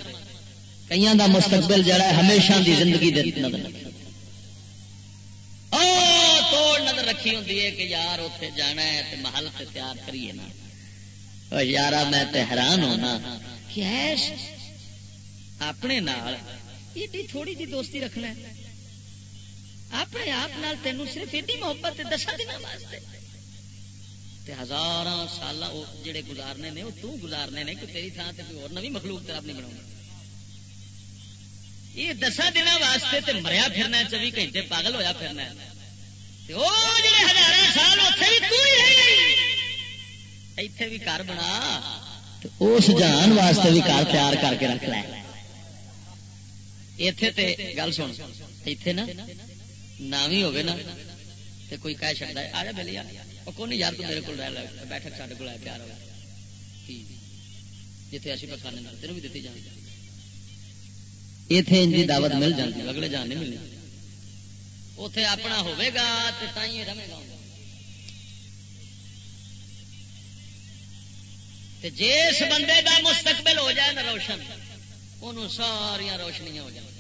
کئی کا مستقبل جڑا ہے، ہمیشہ دی زندگی دے نظر توڑ نظر رکھی ہوں کہ یار اتنے جانا ہے تے محل تے تیار کریے نا۔ یار میں تے حیران ہونا کہ اپنے نال ایڈی تھوڑی جی دوستی رکھنا ہے۔ اپنے آپ تینوں صرف ایڈی محبت دسا دن واسطے۔ ہزار سال جڑے گزارنے نے وہ تو گزارنے نے کہ تیری تھان سے کوئی اور نوی مخلوق تیرا نہیں بنا یہ دسا دن واسطے تے مریا پھرنا ہے، چوبی گھنٹے پاگل ہویا پھرنا ہے۔ ہزار سال اتنے بھی گھر بنا اس جان واسطے بھی گھر تیار کر کے رکھ لے۔ اتے گل سن اتے نا نام ہی ہوگی نا تو کوئی کہہ چکتا ہے، آ جا بلی آ وہ کون یار تو میرے کو بیٹھک سارے کو پیار ہو جیتے پکانے تینوں بھی دیتی جان اتنے ان کی دعوت مل جاتی اگلے جان نہیں ملنی اتے اپنا ہوے گا تو رہے گا جس بندے کا مستقبل ہو جائے نا روشن ان ساریا روشنیاں ہو جائیں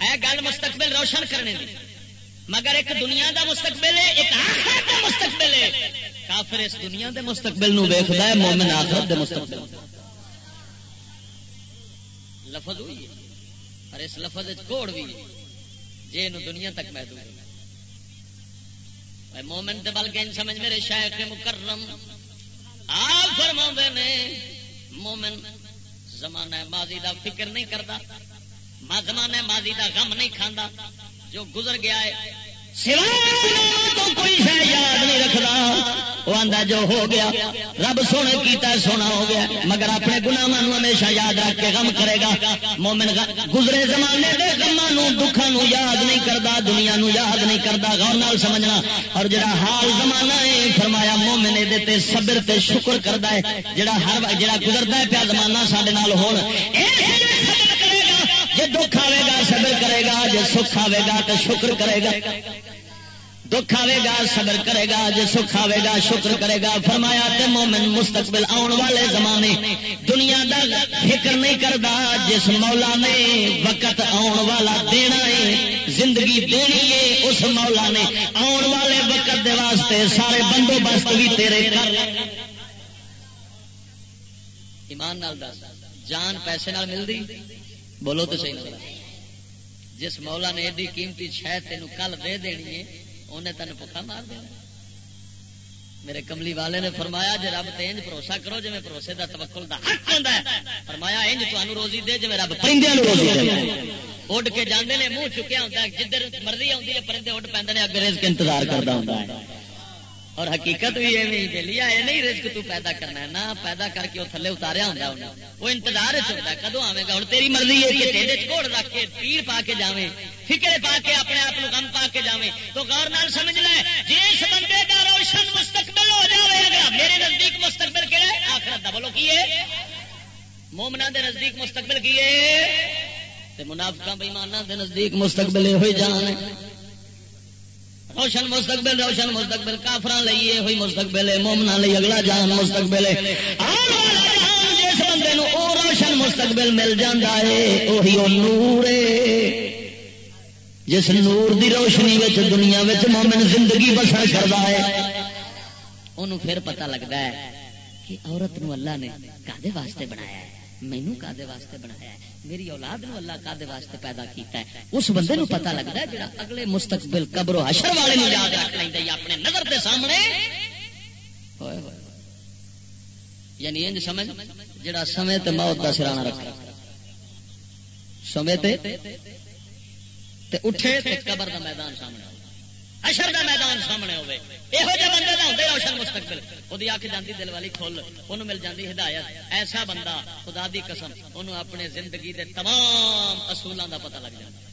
ہے گل مستقبل روشن کرنے دی مگر ایک دنیا دا مستقبل ہے، ایک آخرت دا مستقبل ہے۔ کافر اس دنیا دے مستقبل نو ویکھدا ہے، مومن آخرت دے مستقبل۔ لفظ ہوئی ہے اور اس لفظ وچ کوڑ بھی ہے۔ جے نو دنیا تک محدود ہے مومن تے بلکہ ان سمجھ میرے شیخ مکرم، آپ فرما نے، مومن زمانہ ماضی دا فکر نہیں کرتا زمانہ ماضی دا غم نہیں کھانا جو گزر گیا ہے تو کوئی شہ یاد نہیں رکھتا۔ وہ آدھا جو ہو گیا، رب سونے کیتا سونا ہو گیا۔ مگر اپنے گناواں ہمیشہ یاد رکھ کے غم کرے گا۔ مومن گزرے زمانے کے غماں دکھان یاد نہیں کرتا دنیا نو یاد نہیں کرتا غور نال سمجھنا۔ اور جڑا حال زمانہ ہے، فرمایا مومن یہ صبر تے شکر کرتا ہے۔ جڑا ہر جڑا گزرتا ہے، پیا زمانہ سڈے ہو جی دکھ آئے گا، صبر کرے گا جی سکھ آئے گا تو شکر کرے گا۔ دکھ آئے گا، صبر کرے گا جی سکھ آئے گا، شکر کرے گا۔ فرمایا تے مومن مستقبل آن والے زمانے، دنیا دا فکر نہیں کرتا جس مولا نے وقت آن والا دینا ہے، زندگی دینی ہے، اس مولا نے آن والے وقت دے واسطے سارے بندوبست بھی تیرے کر۔ ایمان نال دس، جان پیسے نال ملتی بولو تو صحیح نظر جس مولا نے ایڈی قیمتی شاید تین کل دے دینی ہے انہیں تین پکا مار دینا۔ میرے کملی والے نے فرمایا جی رب تینج بھروسہ کرو جی بھروسے کا تبکل کا حق ہوتا ہے۔ فرمایا، انج تمہیں روزی دے جی رب پرندے اڈ کے جانے نے منہ چکیا ہوتا ہے، جدھر مرضی آتی ہے، پرندے اڈ پہ اگے رزق انتظار کرتا ہوتا ہے۔ اور حقیقت بھی یہ بہلی ہے نہیں رزق تو پیدا کرنا ہے، نہ پیدا کر کے وہ تھلے اتاریا ہوتا ہے وہ انتظار چلتا ہے کدو آئے گا؟ ہوں تیری مرضی ہے کہ ٹھنڈے کوڑ رکھ کے تیر پا کے جائیں فکر پا کے اپنے آپ کو غم پا کے جائیں تو غور نال سمجھ لے جس بندے کا روشن مستقبل ہو جائے گا، میرے نزدیک مستقبل کہڑا ہے؟ آخرت دا بولو کی ہے؟ مومنا دے نزدیک مستقبل کی ہے؟ منافقہ بےمانہ دے نزدیک مستقبل ہوئی جان روشن مستقبل روشن مستقبل کافر لیے ہوئی مستقبل ہے مومنا لی اگلا جان مستقبل ہے۔ جس بندے او روشن مستقبل مل جاتا ہے وہی وہ نور جس نور دی روشنی وچ دنیا وچ مومن زندگی بسر کرتا ہے انہوں پھر پتہ لگتا ہے کہ عورت نو اللہ نے کدے واسطے بنایا ہے؟ مینو کا واسطے بنایا ہے؟ میری اولاد نو اللہ کا دے واسطے پیدا کیتا ہے۔ اس بندے نو پتا لگتا ہے جڑا اگلے مستقبل قبر و حشر والے نو یاد رکھ لیندا ہے اپنے نظر دے سامنے۔ ہوئے ہوئے۔ یعنی انج سمجھ، جڑا سمے تے موت دا سرانا رکھے سمے تے تے اٹھے تے قبر دا میدان سامنے اشر کا میدان سامنے ہوے یہو جہ بندے کا ہوندا روشن مستقبل۔ وہ اک جاتی دل والی کھل وہ مل جاتی ہدایت۔ ایسا بندہ خدا دی قسم انہوں اپنے زندگی دے تمام اصولوں دا پتہ لگ جائے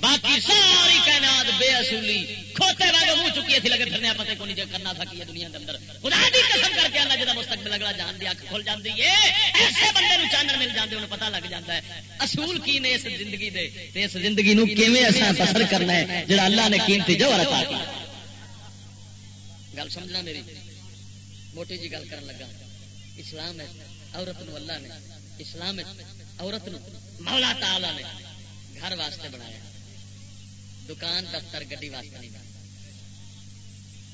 باقی ساری کائنات بے اصولی کھوتے واگ منہ چکی تھی لگے پھرنے پتے کو نہیں کرنا تھا کہ دنیا کے اندر۔ خدا دی قسم کر کے اللہ جا مستقبل اگلا جان دی اکھ کھل جاتی ہے ایسے بندے نو چانن مل جاتے انہوں پتا لگ جاتا ہے۔ اصول کی نے اس زندگی دے اس زندگی نو کیویں اساں بسر کرنا ہے جڑا اللہ نے قیمتی جوہر عطا کیا۔ گل سمجھنا میری؟ موٹی جی گل کرن لگا۔ اسلام ہے، عورت نو اللہ نے، اسلام ہے، عورت نو مولا تعالی نے گھر واسطے بنایا۔ دکان، دفتر، گڈی واسطے نہیں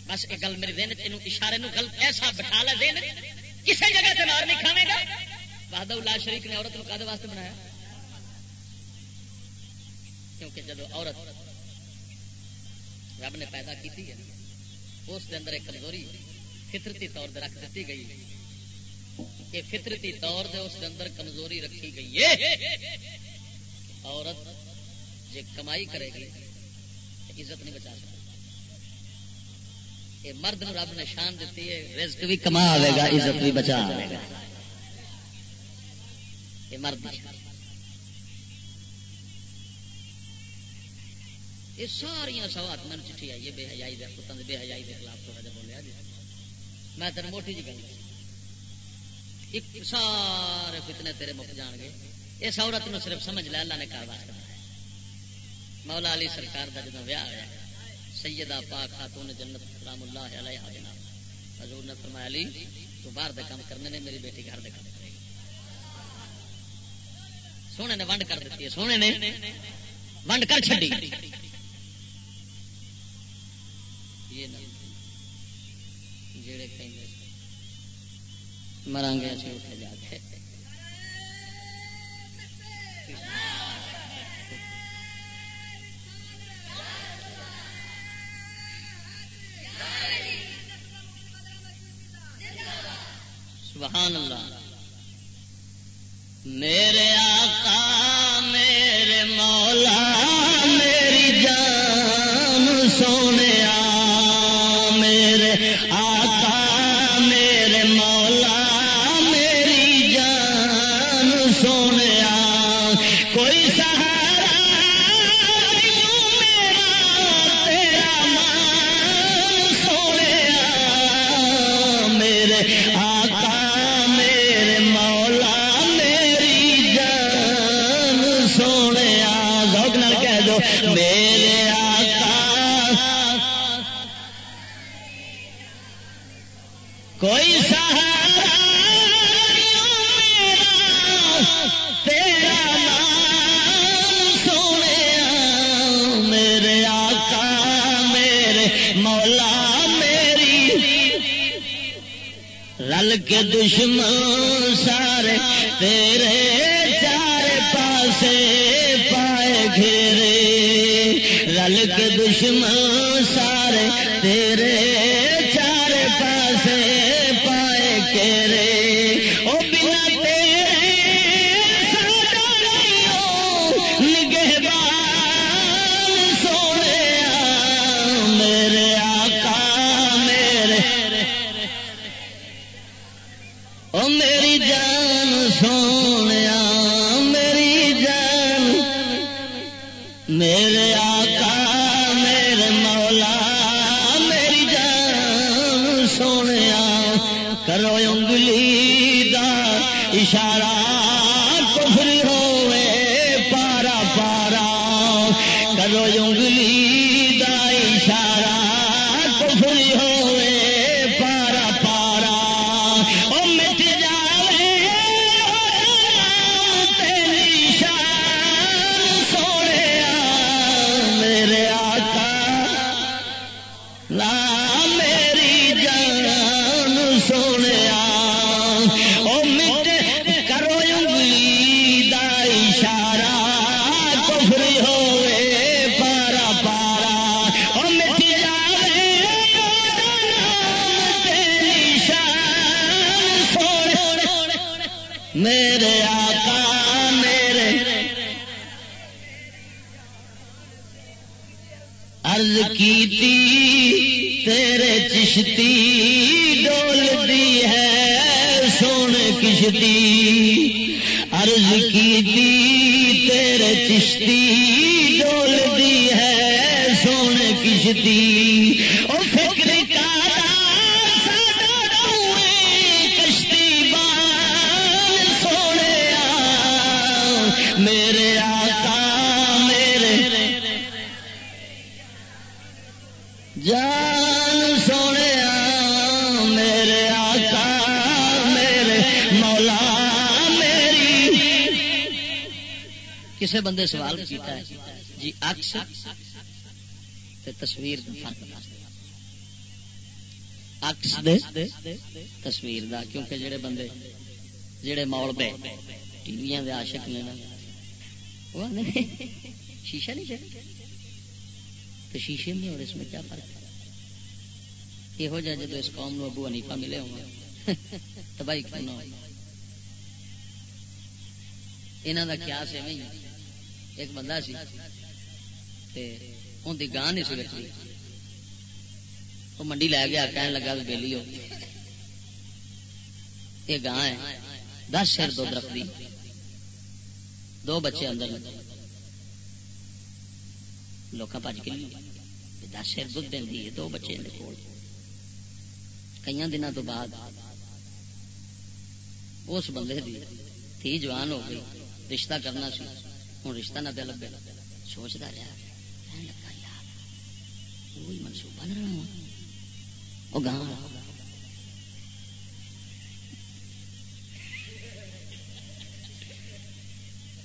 بس ایک گل میری دین تین اشارے نو گل ایسا بٹھا لے دین کسی جگہ سے مار نہیں کھانے گا۔ بہاد اللہ شریف نے عورت کو واسطے بنایا؟ کیونکہ جب عورت رب نے پیدا کی ہے، اس کے اندر ایک کمزوری فطرتی طور پہ رکھ دیتی گئی کہ فطرتی طور سے اس کے اندر کمزوری رکھی گئی ہے۔ عورت جی کمائی کرے گی عزت نہیں بچا سکتا۔ یہ مرد نو رب نے شان دیتی ہے، رزق بھی کما آئے گا، عزت بھی بچا آئے گا۔ یہ مرد یہ ساری سوات من چٹھی آئی ہے، بے حیائی دے پتن بے حیائی دے خلاف تھوڑا جا بولیا جی۔ میں تیرے موٹی جی گل ایک سارے فتنے تیرے مک جان گے۔ اس عورت نو صرف سمجھ لے، اللہ نے کار واسطہ مولا علی سرکار کا جدو ویاہ ہوا سیدہ پاک خاتون جنت رام اللہ علیہ جناب۔ حضور نے فرمایا، علی، تو باہر دے کام کرنے نے، میری بیٹی گھر دے کام کرے سونے نے ونڈ کر دیتی ہے، سونے نے ونڈ کر چھڈی۔ یہ نہ جڑے کہیں مران گے اچھے اٹھے جا کے سبحان اللہ۔ میرے کشتی ڈول دی ہے سونے کشتی کسے بندے سوال کیتا ہے؟ جی اکس تے تصویر دا فرق دس اکس دے تصویر دا، کیونکہ جڑے بندے، جڑے مول بے ٹی وی دے عاشق نے نا، وہ شیشہ نہیں چاہیے تو شیشے میں اور اس میں کیا فرق ہے؟ یہ ہو جائے جب اس قوم نو ابو حنیفہ ملے ہوں تو بھائی کیوں نہ انہوں کا کیا سے نہیں ایک بندہ سی ان کی گاہ نہیں سی رکھی۔ وہ منڈی لے گیا کہنے لگا بھی بیلی ہو۔ یہ گاہ ہے۔ دس شیر دو درخت دی دو بچے اندر لوکا بج کے لیے۔ دس شیر دھد دینی ہے، دو بچے کول۔ کئی دنوں تو بعد اس بندے دی تھی جوان ہو گئی، رشتہ کرنا سی۔ ہوں رشتہ نہ دل لگے سوچتا رہا لگا یار وہی منصوبہ نہ رہا وہ گاؤں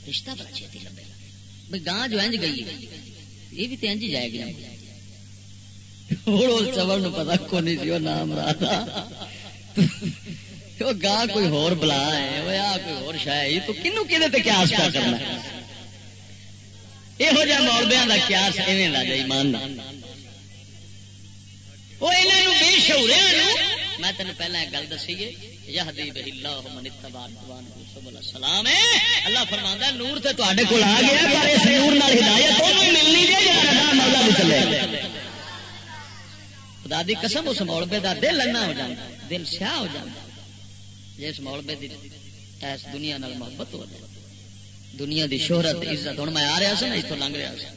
رشتہ بڑا چھتی لبے بھائی گاں جو انج گئی یہ بھی تو انج جائے گی چبل پتا کو نہیں سی وہ نام رہا گاہ کوئی ہور بلا ہے وہ آ کوئی ہور شاید تو کنو کہ قیاس کیا کرنا یہو جہ مولبیا کا قیاس ایویں لا ایمان وہ یہاں بے شعور میں تین پہلے ایک گل دسی ہے سلام اللہ فرما نور تے کول آ گیا پر اس نور نال ہدایت ملنی چلے خدا دی قسم اس مولبے دا دل انا ہو جاتا دل سیاہ ہو جاتا جس مولبے دی ایس دنیا نال محبت ہو جائے دنیا دی شہرت عزت، ہوں میں آ رہا سا نا اتوں لنگ رہا سا۔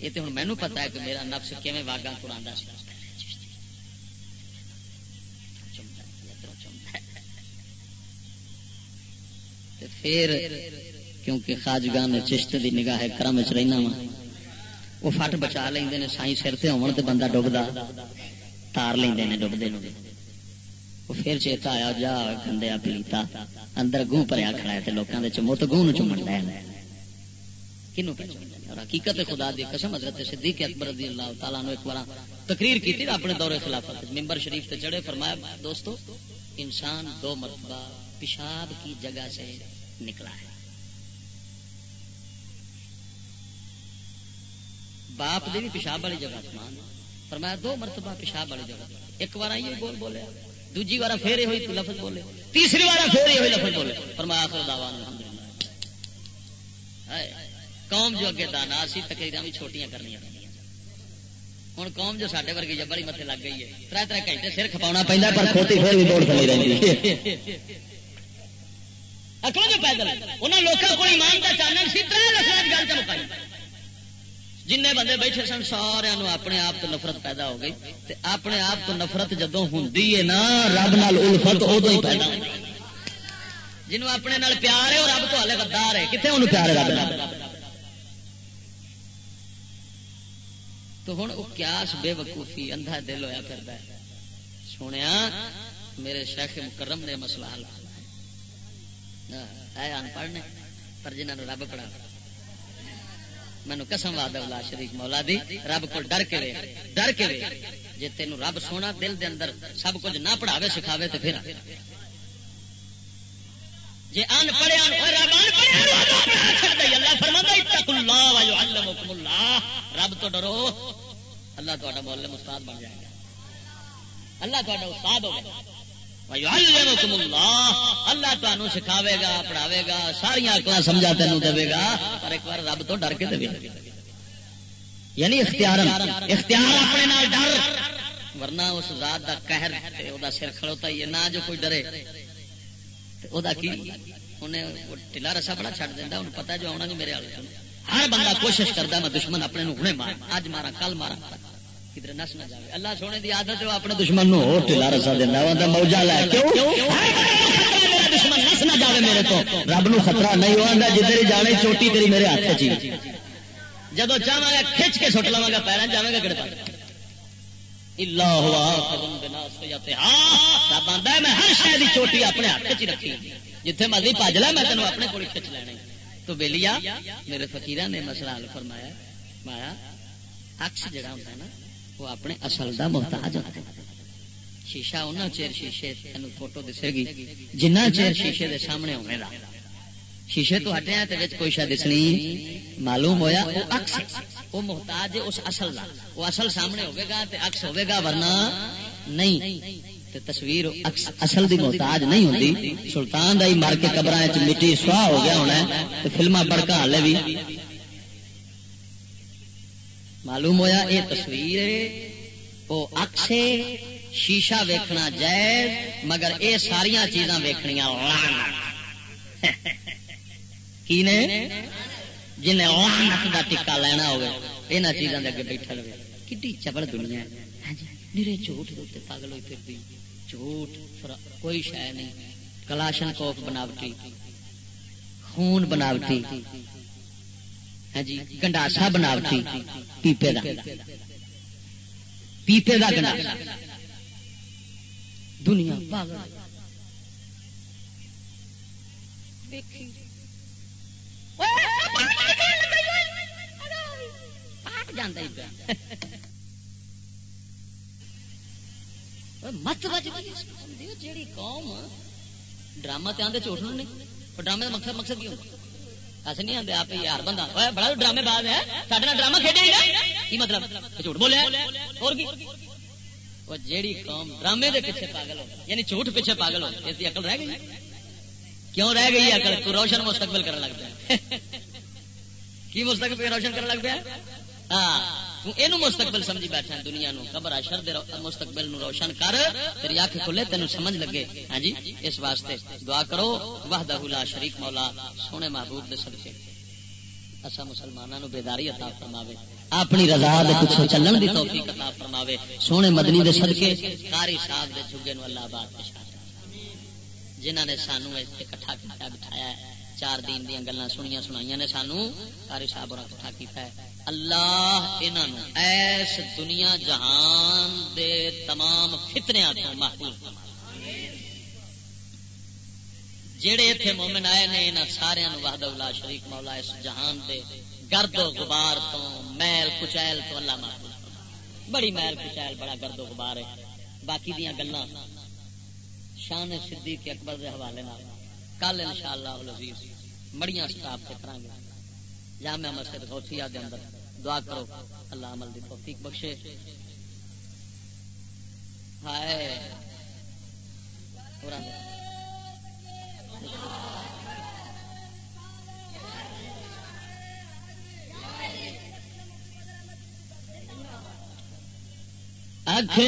یہ تو ہوں مینو پتا ہے کہ میرا نفس کیون واگا قرآن سی۔ پھر کیونکہ خاجگان چشت دی نگاہ کرم چ رہنا وا، وہ فٹ بچا لیں سائی سر سے ہو بندہ ڈبدا تار لیں ڈبتے وہ پھر چیتا آیا جا گندیا پلیتا اندر گوں پریا کھڑا ہے لوگوں کے چمت گوں چومن لے کنو اور حقیقت خدا دی قسم حضرت صدیق اکبر رضی اللہ تعالیٰ نے ایک بار تقریر کی تھی اپنے دور خلافت ممبر شریف تے چڑھے فرمایا دوستو انسان دو مرتبہ پیشاب کی جگہ سے نکلا ہے باپ دی بھی پیشاب والی جگہ سمان فرمایا دو مرتبہ پیشاب والی جگہ ایک بار آئی بول بولے دوجی بار پھر یہ ہوئی لفظ بولے۔ تیسری بار پھر یہ ہوئی لفظ بولے۔ فرمایا آخر دعوان قوم جو اگے دانا سی تقریر بھی چھوٹیاں کرنی ہوں قوم جو سارے ورگی جبڑی متے لگ گئی ہے تر تر گھنٹے سر کھپا پہنتا پر کھوتی پھر بھی دوڑ چلی رہی اکڑ جو پیدل انہوں لوگوں کو ایمان کا چانن سی تر لفظ گل چ مکائی۔ جن بندے بیٹھے سن سارا اپنے آپ تو نفرت پیدا ہو گئی۔ تے اپنے آپ تو نفرت جدو ہوں نا، رب نال الفت ادو ہی پیدا جنوب اپنے نال پیار ہے اور رب تو ہلے غدار ہے۔ کتنے انہوں پیار ہے رب نال؟ تو ہوں وہ کیاس بے وقوفی اندھا دل ہوا کرتا ہے۔ سونے میرے شیخ مکرم نے مسئلہ حل ہے ان پڑھ نے، پر جنہوں نے رب پڑھا مینو قسم واد اللہ شریف مولا دی، رب کو ڈر کے وے، ڈر کے وے۔ جی تین رب سونا دل دے اندر سب کچھ نہ پڑھاوے، سکھاوے تو پھر۔ جی ان پڑھے رب تو ڈرو۔ اللہ تا مولم استاد بن جائے گا۔ اللہ تا استاد ہوگا اللہ تمہیں سکھاوے گا، پڑھاوے گا ساری اکلا سمجھا تین دے گا، پر ایک بار رب تو ڈر کے دے یعنی اختیار اختیار اپنے ڈر۔ ورنہ اس ذات کا قہر او دا سر کھڑوتا ہی ہے، نہ جو کوئی ڈرے۔ او دا کی؟ انہیں ٹلا رسا بڑا چڈ دینا ہوں پتا جو آنا میرے والے ہر بندہ کوشش کرتا میں دشمن اپنے ہوں مار، اج مارا کل مارا کدھر نس نہ جائے اللہ سونے کی آدت اپنے دشمن ٹلا رسا دینا موجہ لے دشمن نس نہ جائے میرے تو۔ رب نو خطرہ نہیں ہوا جدھر جانے چوٹی تیری میرے ہاتھ چی جب چاہا گا کھچ کے سٹ لوا گا پیروں جائے گا کہڑے پاس میں ہر شہر کی چوٹی اپنے ہاتھ چ رکھی جتنے مرضی پج لا میں تینوں اپنے کو کھچ لینے تو بےلیا میرے فکیر نے مسئلہ حل فرمایا مایا اکس جڑا ہوتا ہے نا وہ اپنے اصل کا محتاج ہوتا شیشہ ان چیر شیشے تین فوٹو دسے گی جنہ چیر شیشے دے سامنے ہونے کا شیشے تو ہٹیا کوئی شاید دسنی معلوم ہویا، وہ اکس وہ محتاج ہے اس اصل کا وہ اصل سامنے ہوئے گا تے اکس ہوئے گا، ورنہ نہیں۔ تے تصویر اصل دی محتاج نہیں ہوتی سلطان دا ہی مر کے قبر مٹی سواہ ہو گیا ہونا ہے۔ فلما بڑکا ہالے بھی معلوم ہویا یہ تصویر وہ اکس شیشہ ویکھنا جائز مگر اے ساریاں چیزاں ویکھنیاں کی نے؟ جن لانت کا ٹکا لینا ہوگا یہاں چیزوں کے اگے بیٹھا رہے۔ کھی چبڑ دنیا ہاں جی، میرے جھوٹ دے پاگل ہوئی پھر جھوٹ کوئی شہ نہیں۔ کلاشن کوف بناوٹی خون بناوٹی۔ ہاں جی گنڈاسا بناوٹی پیپے دا۔ پیپے دا گنڈاسا دنیا مت بج جیڑی قوم، ڈرامہ تے آدھے جھوٹ نہیں ڈرامے کا مقصد مقصد کی ہوتا ایسے نہیں آتے آپ یار بندہ بڑا ڈرامے باز ہے سارے ڈرامہ کھیڈے کی مطلب جھوٹ بولے اور وہ جیڑی قوم ڈرامے دے پیچھے پاگل ہو یعنی جھوٹ پیچھے پاگل ہو اس کی عقل رہ گئی کیوں رہ گئی عقل تو روشن مستقبل کرنے لگ پیا کی مستقبل روشن کرنے لگ پیا ہاں یہ مستقبل سمجھی بیٹھا دنیا نو خبر اشر مستقبل نو روشن کر، تیری اکھ کھلے تین سمجھ لگے۔ ہاں جی اس واسطے دعا کرو، وحدہ لا شریک مولا، سونے محبوب دے صدقے۔ اسا مسلمانوں بیداری عطا فرماوے۔ اپنی رضا دے پیچھے چلن دی توفیق عطا فرماوے۔ سونے مدنی دے صدقے، قاری صاحب دے جھگے نو اللہ آباد جنہ نے سانو کٹھا کیا بٹھایا ہے۔ چار دین دیا گلا سنیا سنائی نے سانو قاری صاحب اور کٹھا کیا ہے۔ اللہ انہوں ایس دنیا جہان دے تمام فتنیا تو محفوظ جڑے اتنے مومن آئے نے انہوں سارے وحد اللہ شریف مولا اس جہان دے گرد و غبار تو، میل کچیل تو اللہ محفوظ بڑی میل کچیل، بڑا گرد و غبار ہے۔ باقی دیا گلا شان صدیق اکبر کے حوالے کل ان شاء اللہ مڑیاں سٹاپ سے کریں گے جامع مسجد غوثیہ دے اندر دعا کرو، اللہ عمل دی توفیق بخشے۔ ہائے۔ اکھ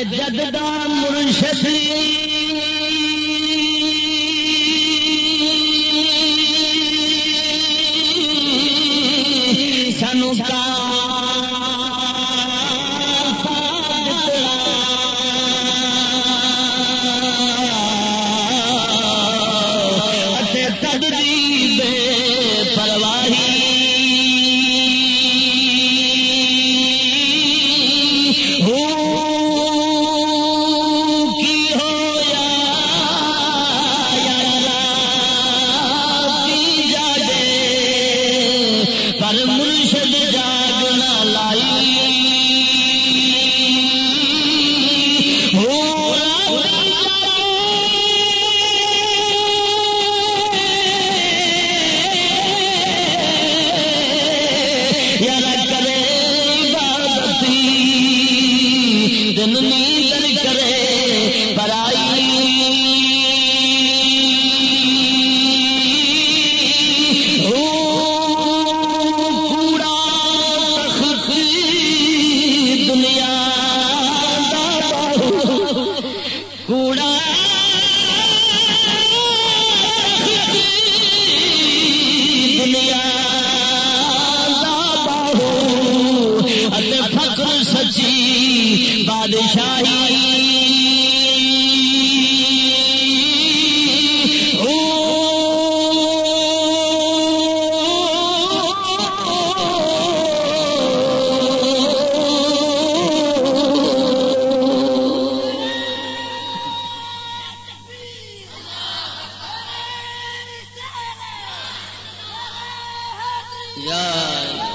جگدان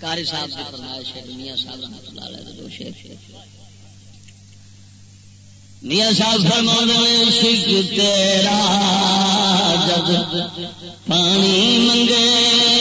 مرشدی صاحب کی فرمائش ہے میاں صاحب رحمت اللہ علیہ دو شیخ میاں صاحب فرما سکھ تیرا جب پانی منگے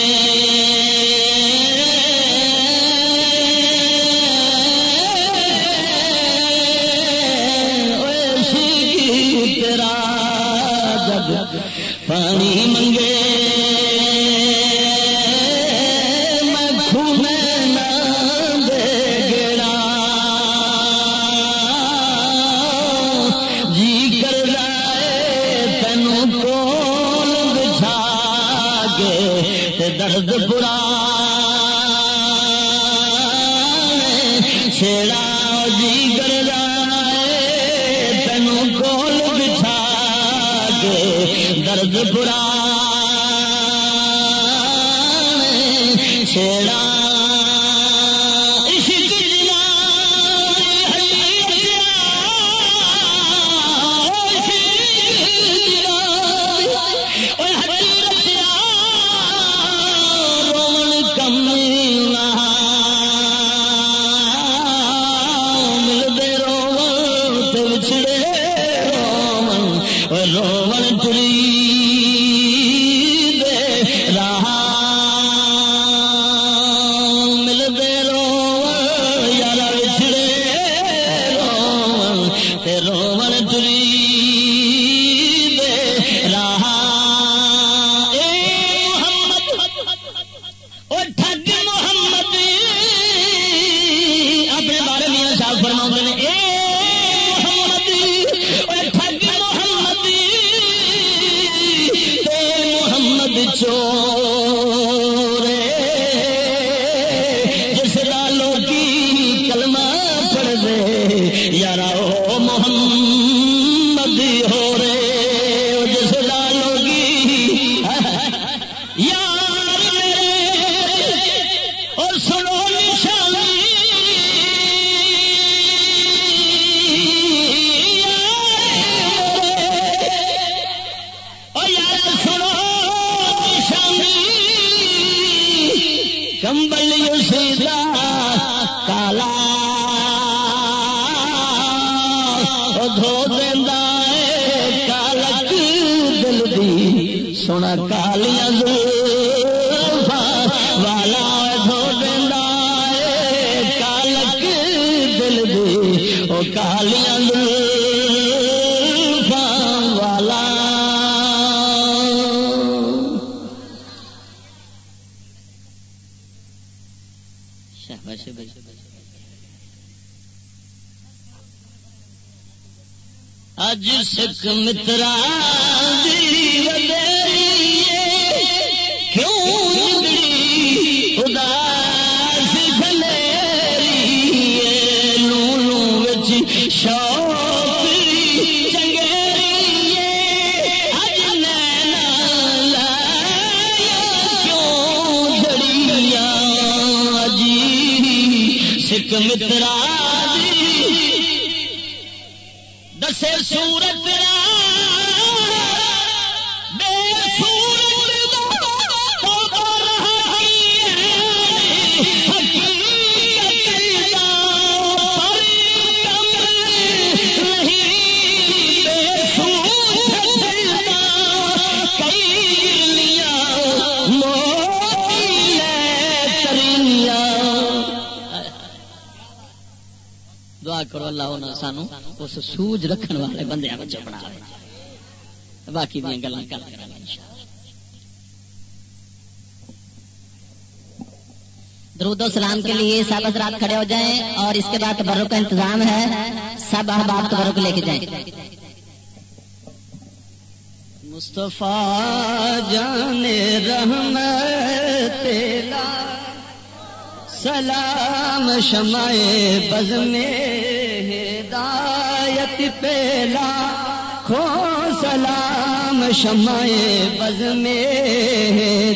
چمبل یوشیدا مترا سانو اس سوج رکھن والے بندے وچوں بنا باقی دیا گلا کر درود و سلام کے لیے سب حضرات کھڑے ہو جائیں اور اس کے بعد تبرک کا انتظام ہے۔ سب احباب تبرک لے کے جائیں۔ مصطفیٰ جانے رحم سلام شمع بز پہلا کھو سلام شمع بز میں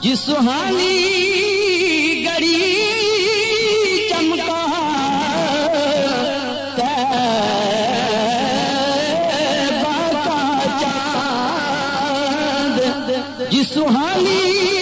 جس سہانی گڑی سہانی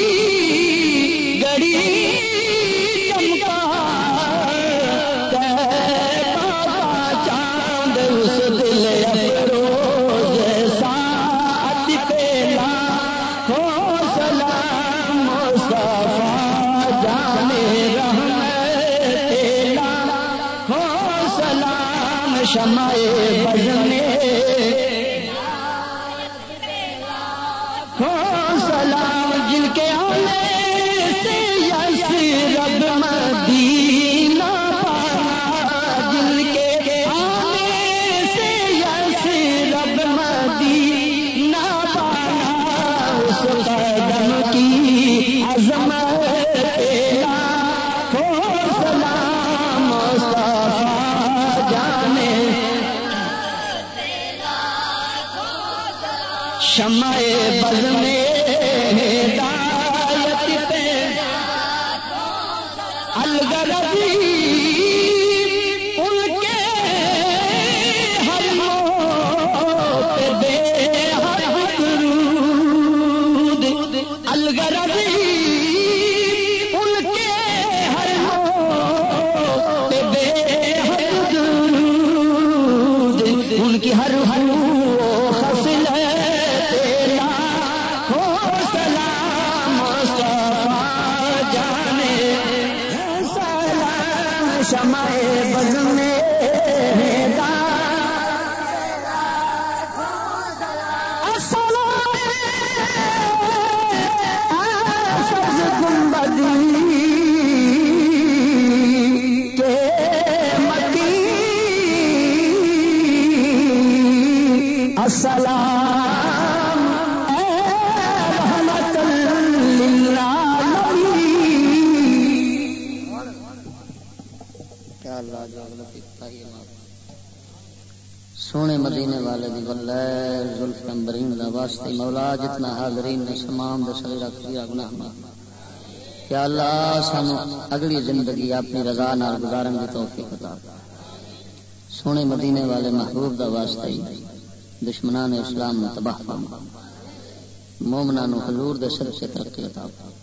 اگلی زندگی اپنی رضا نال گزارن دی توفیق عطا سونے مدینے والے محبوب دا واسطہ ہی دشمنان اسلام تباہ فرما مومنا نو حضور دے سر سے ترقی عطا فرما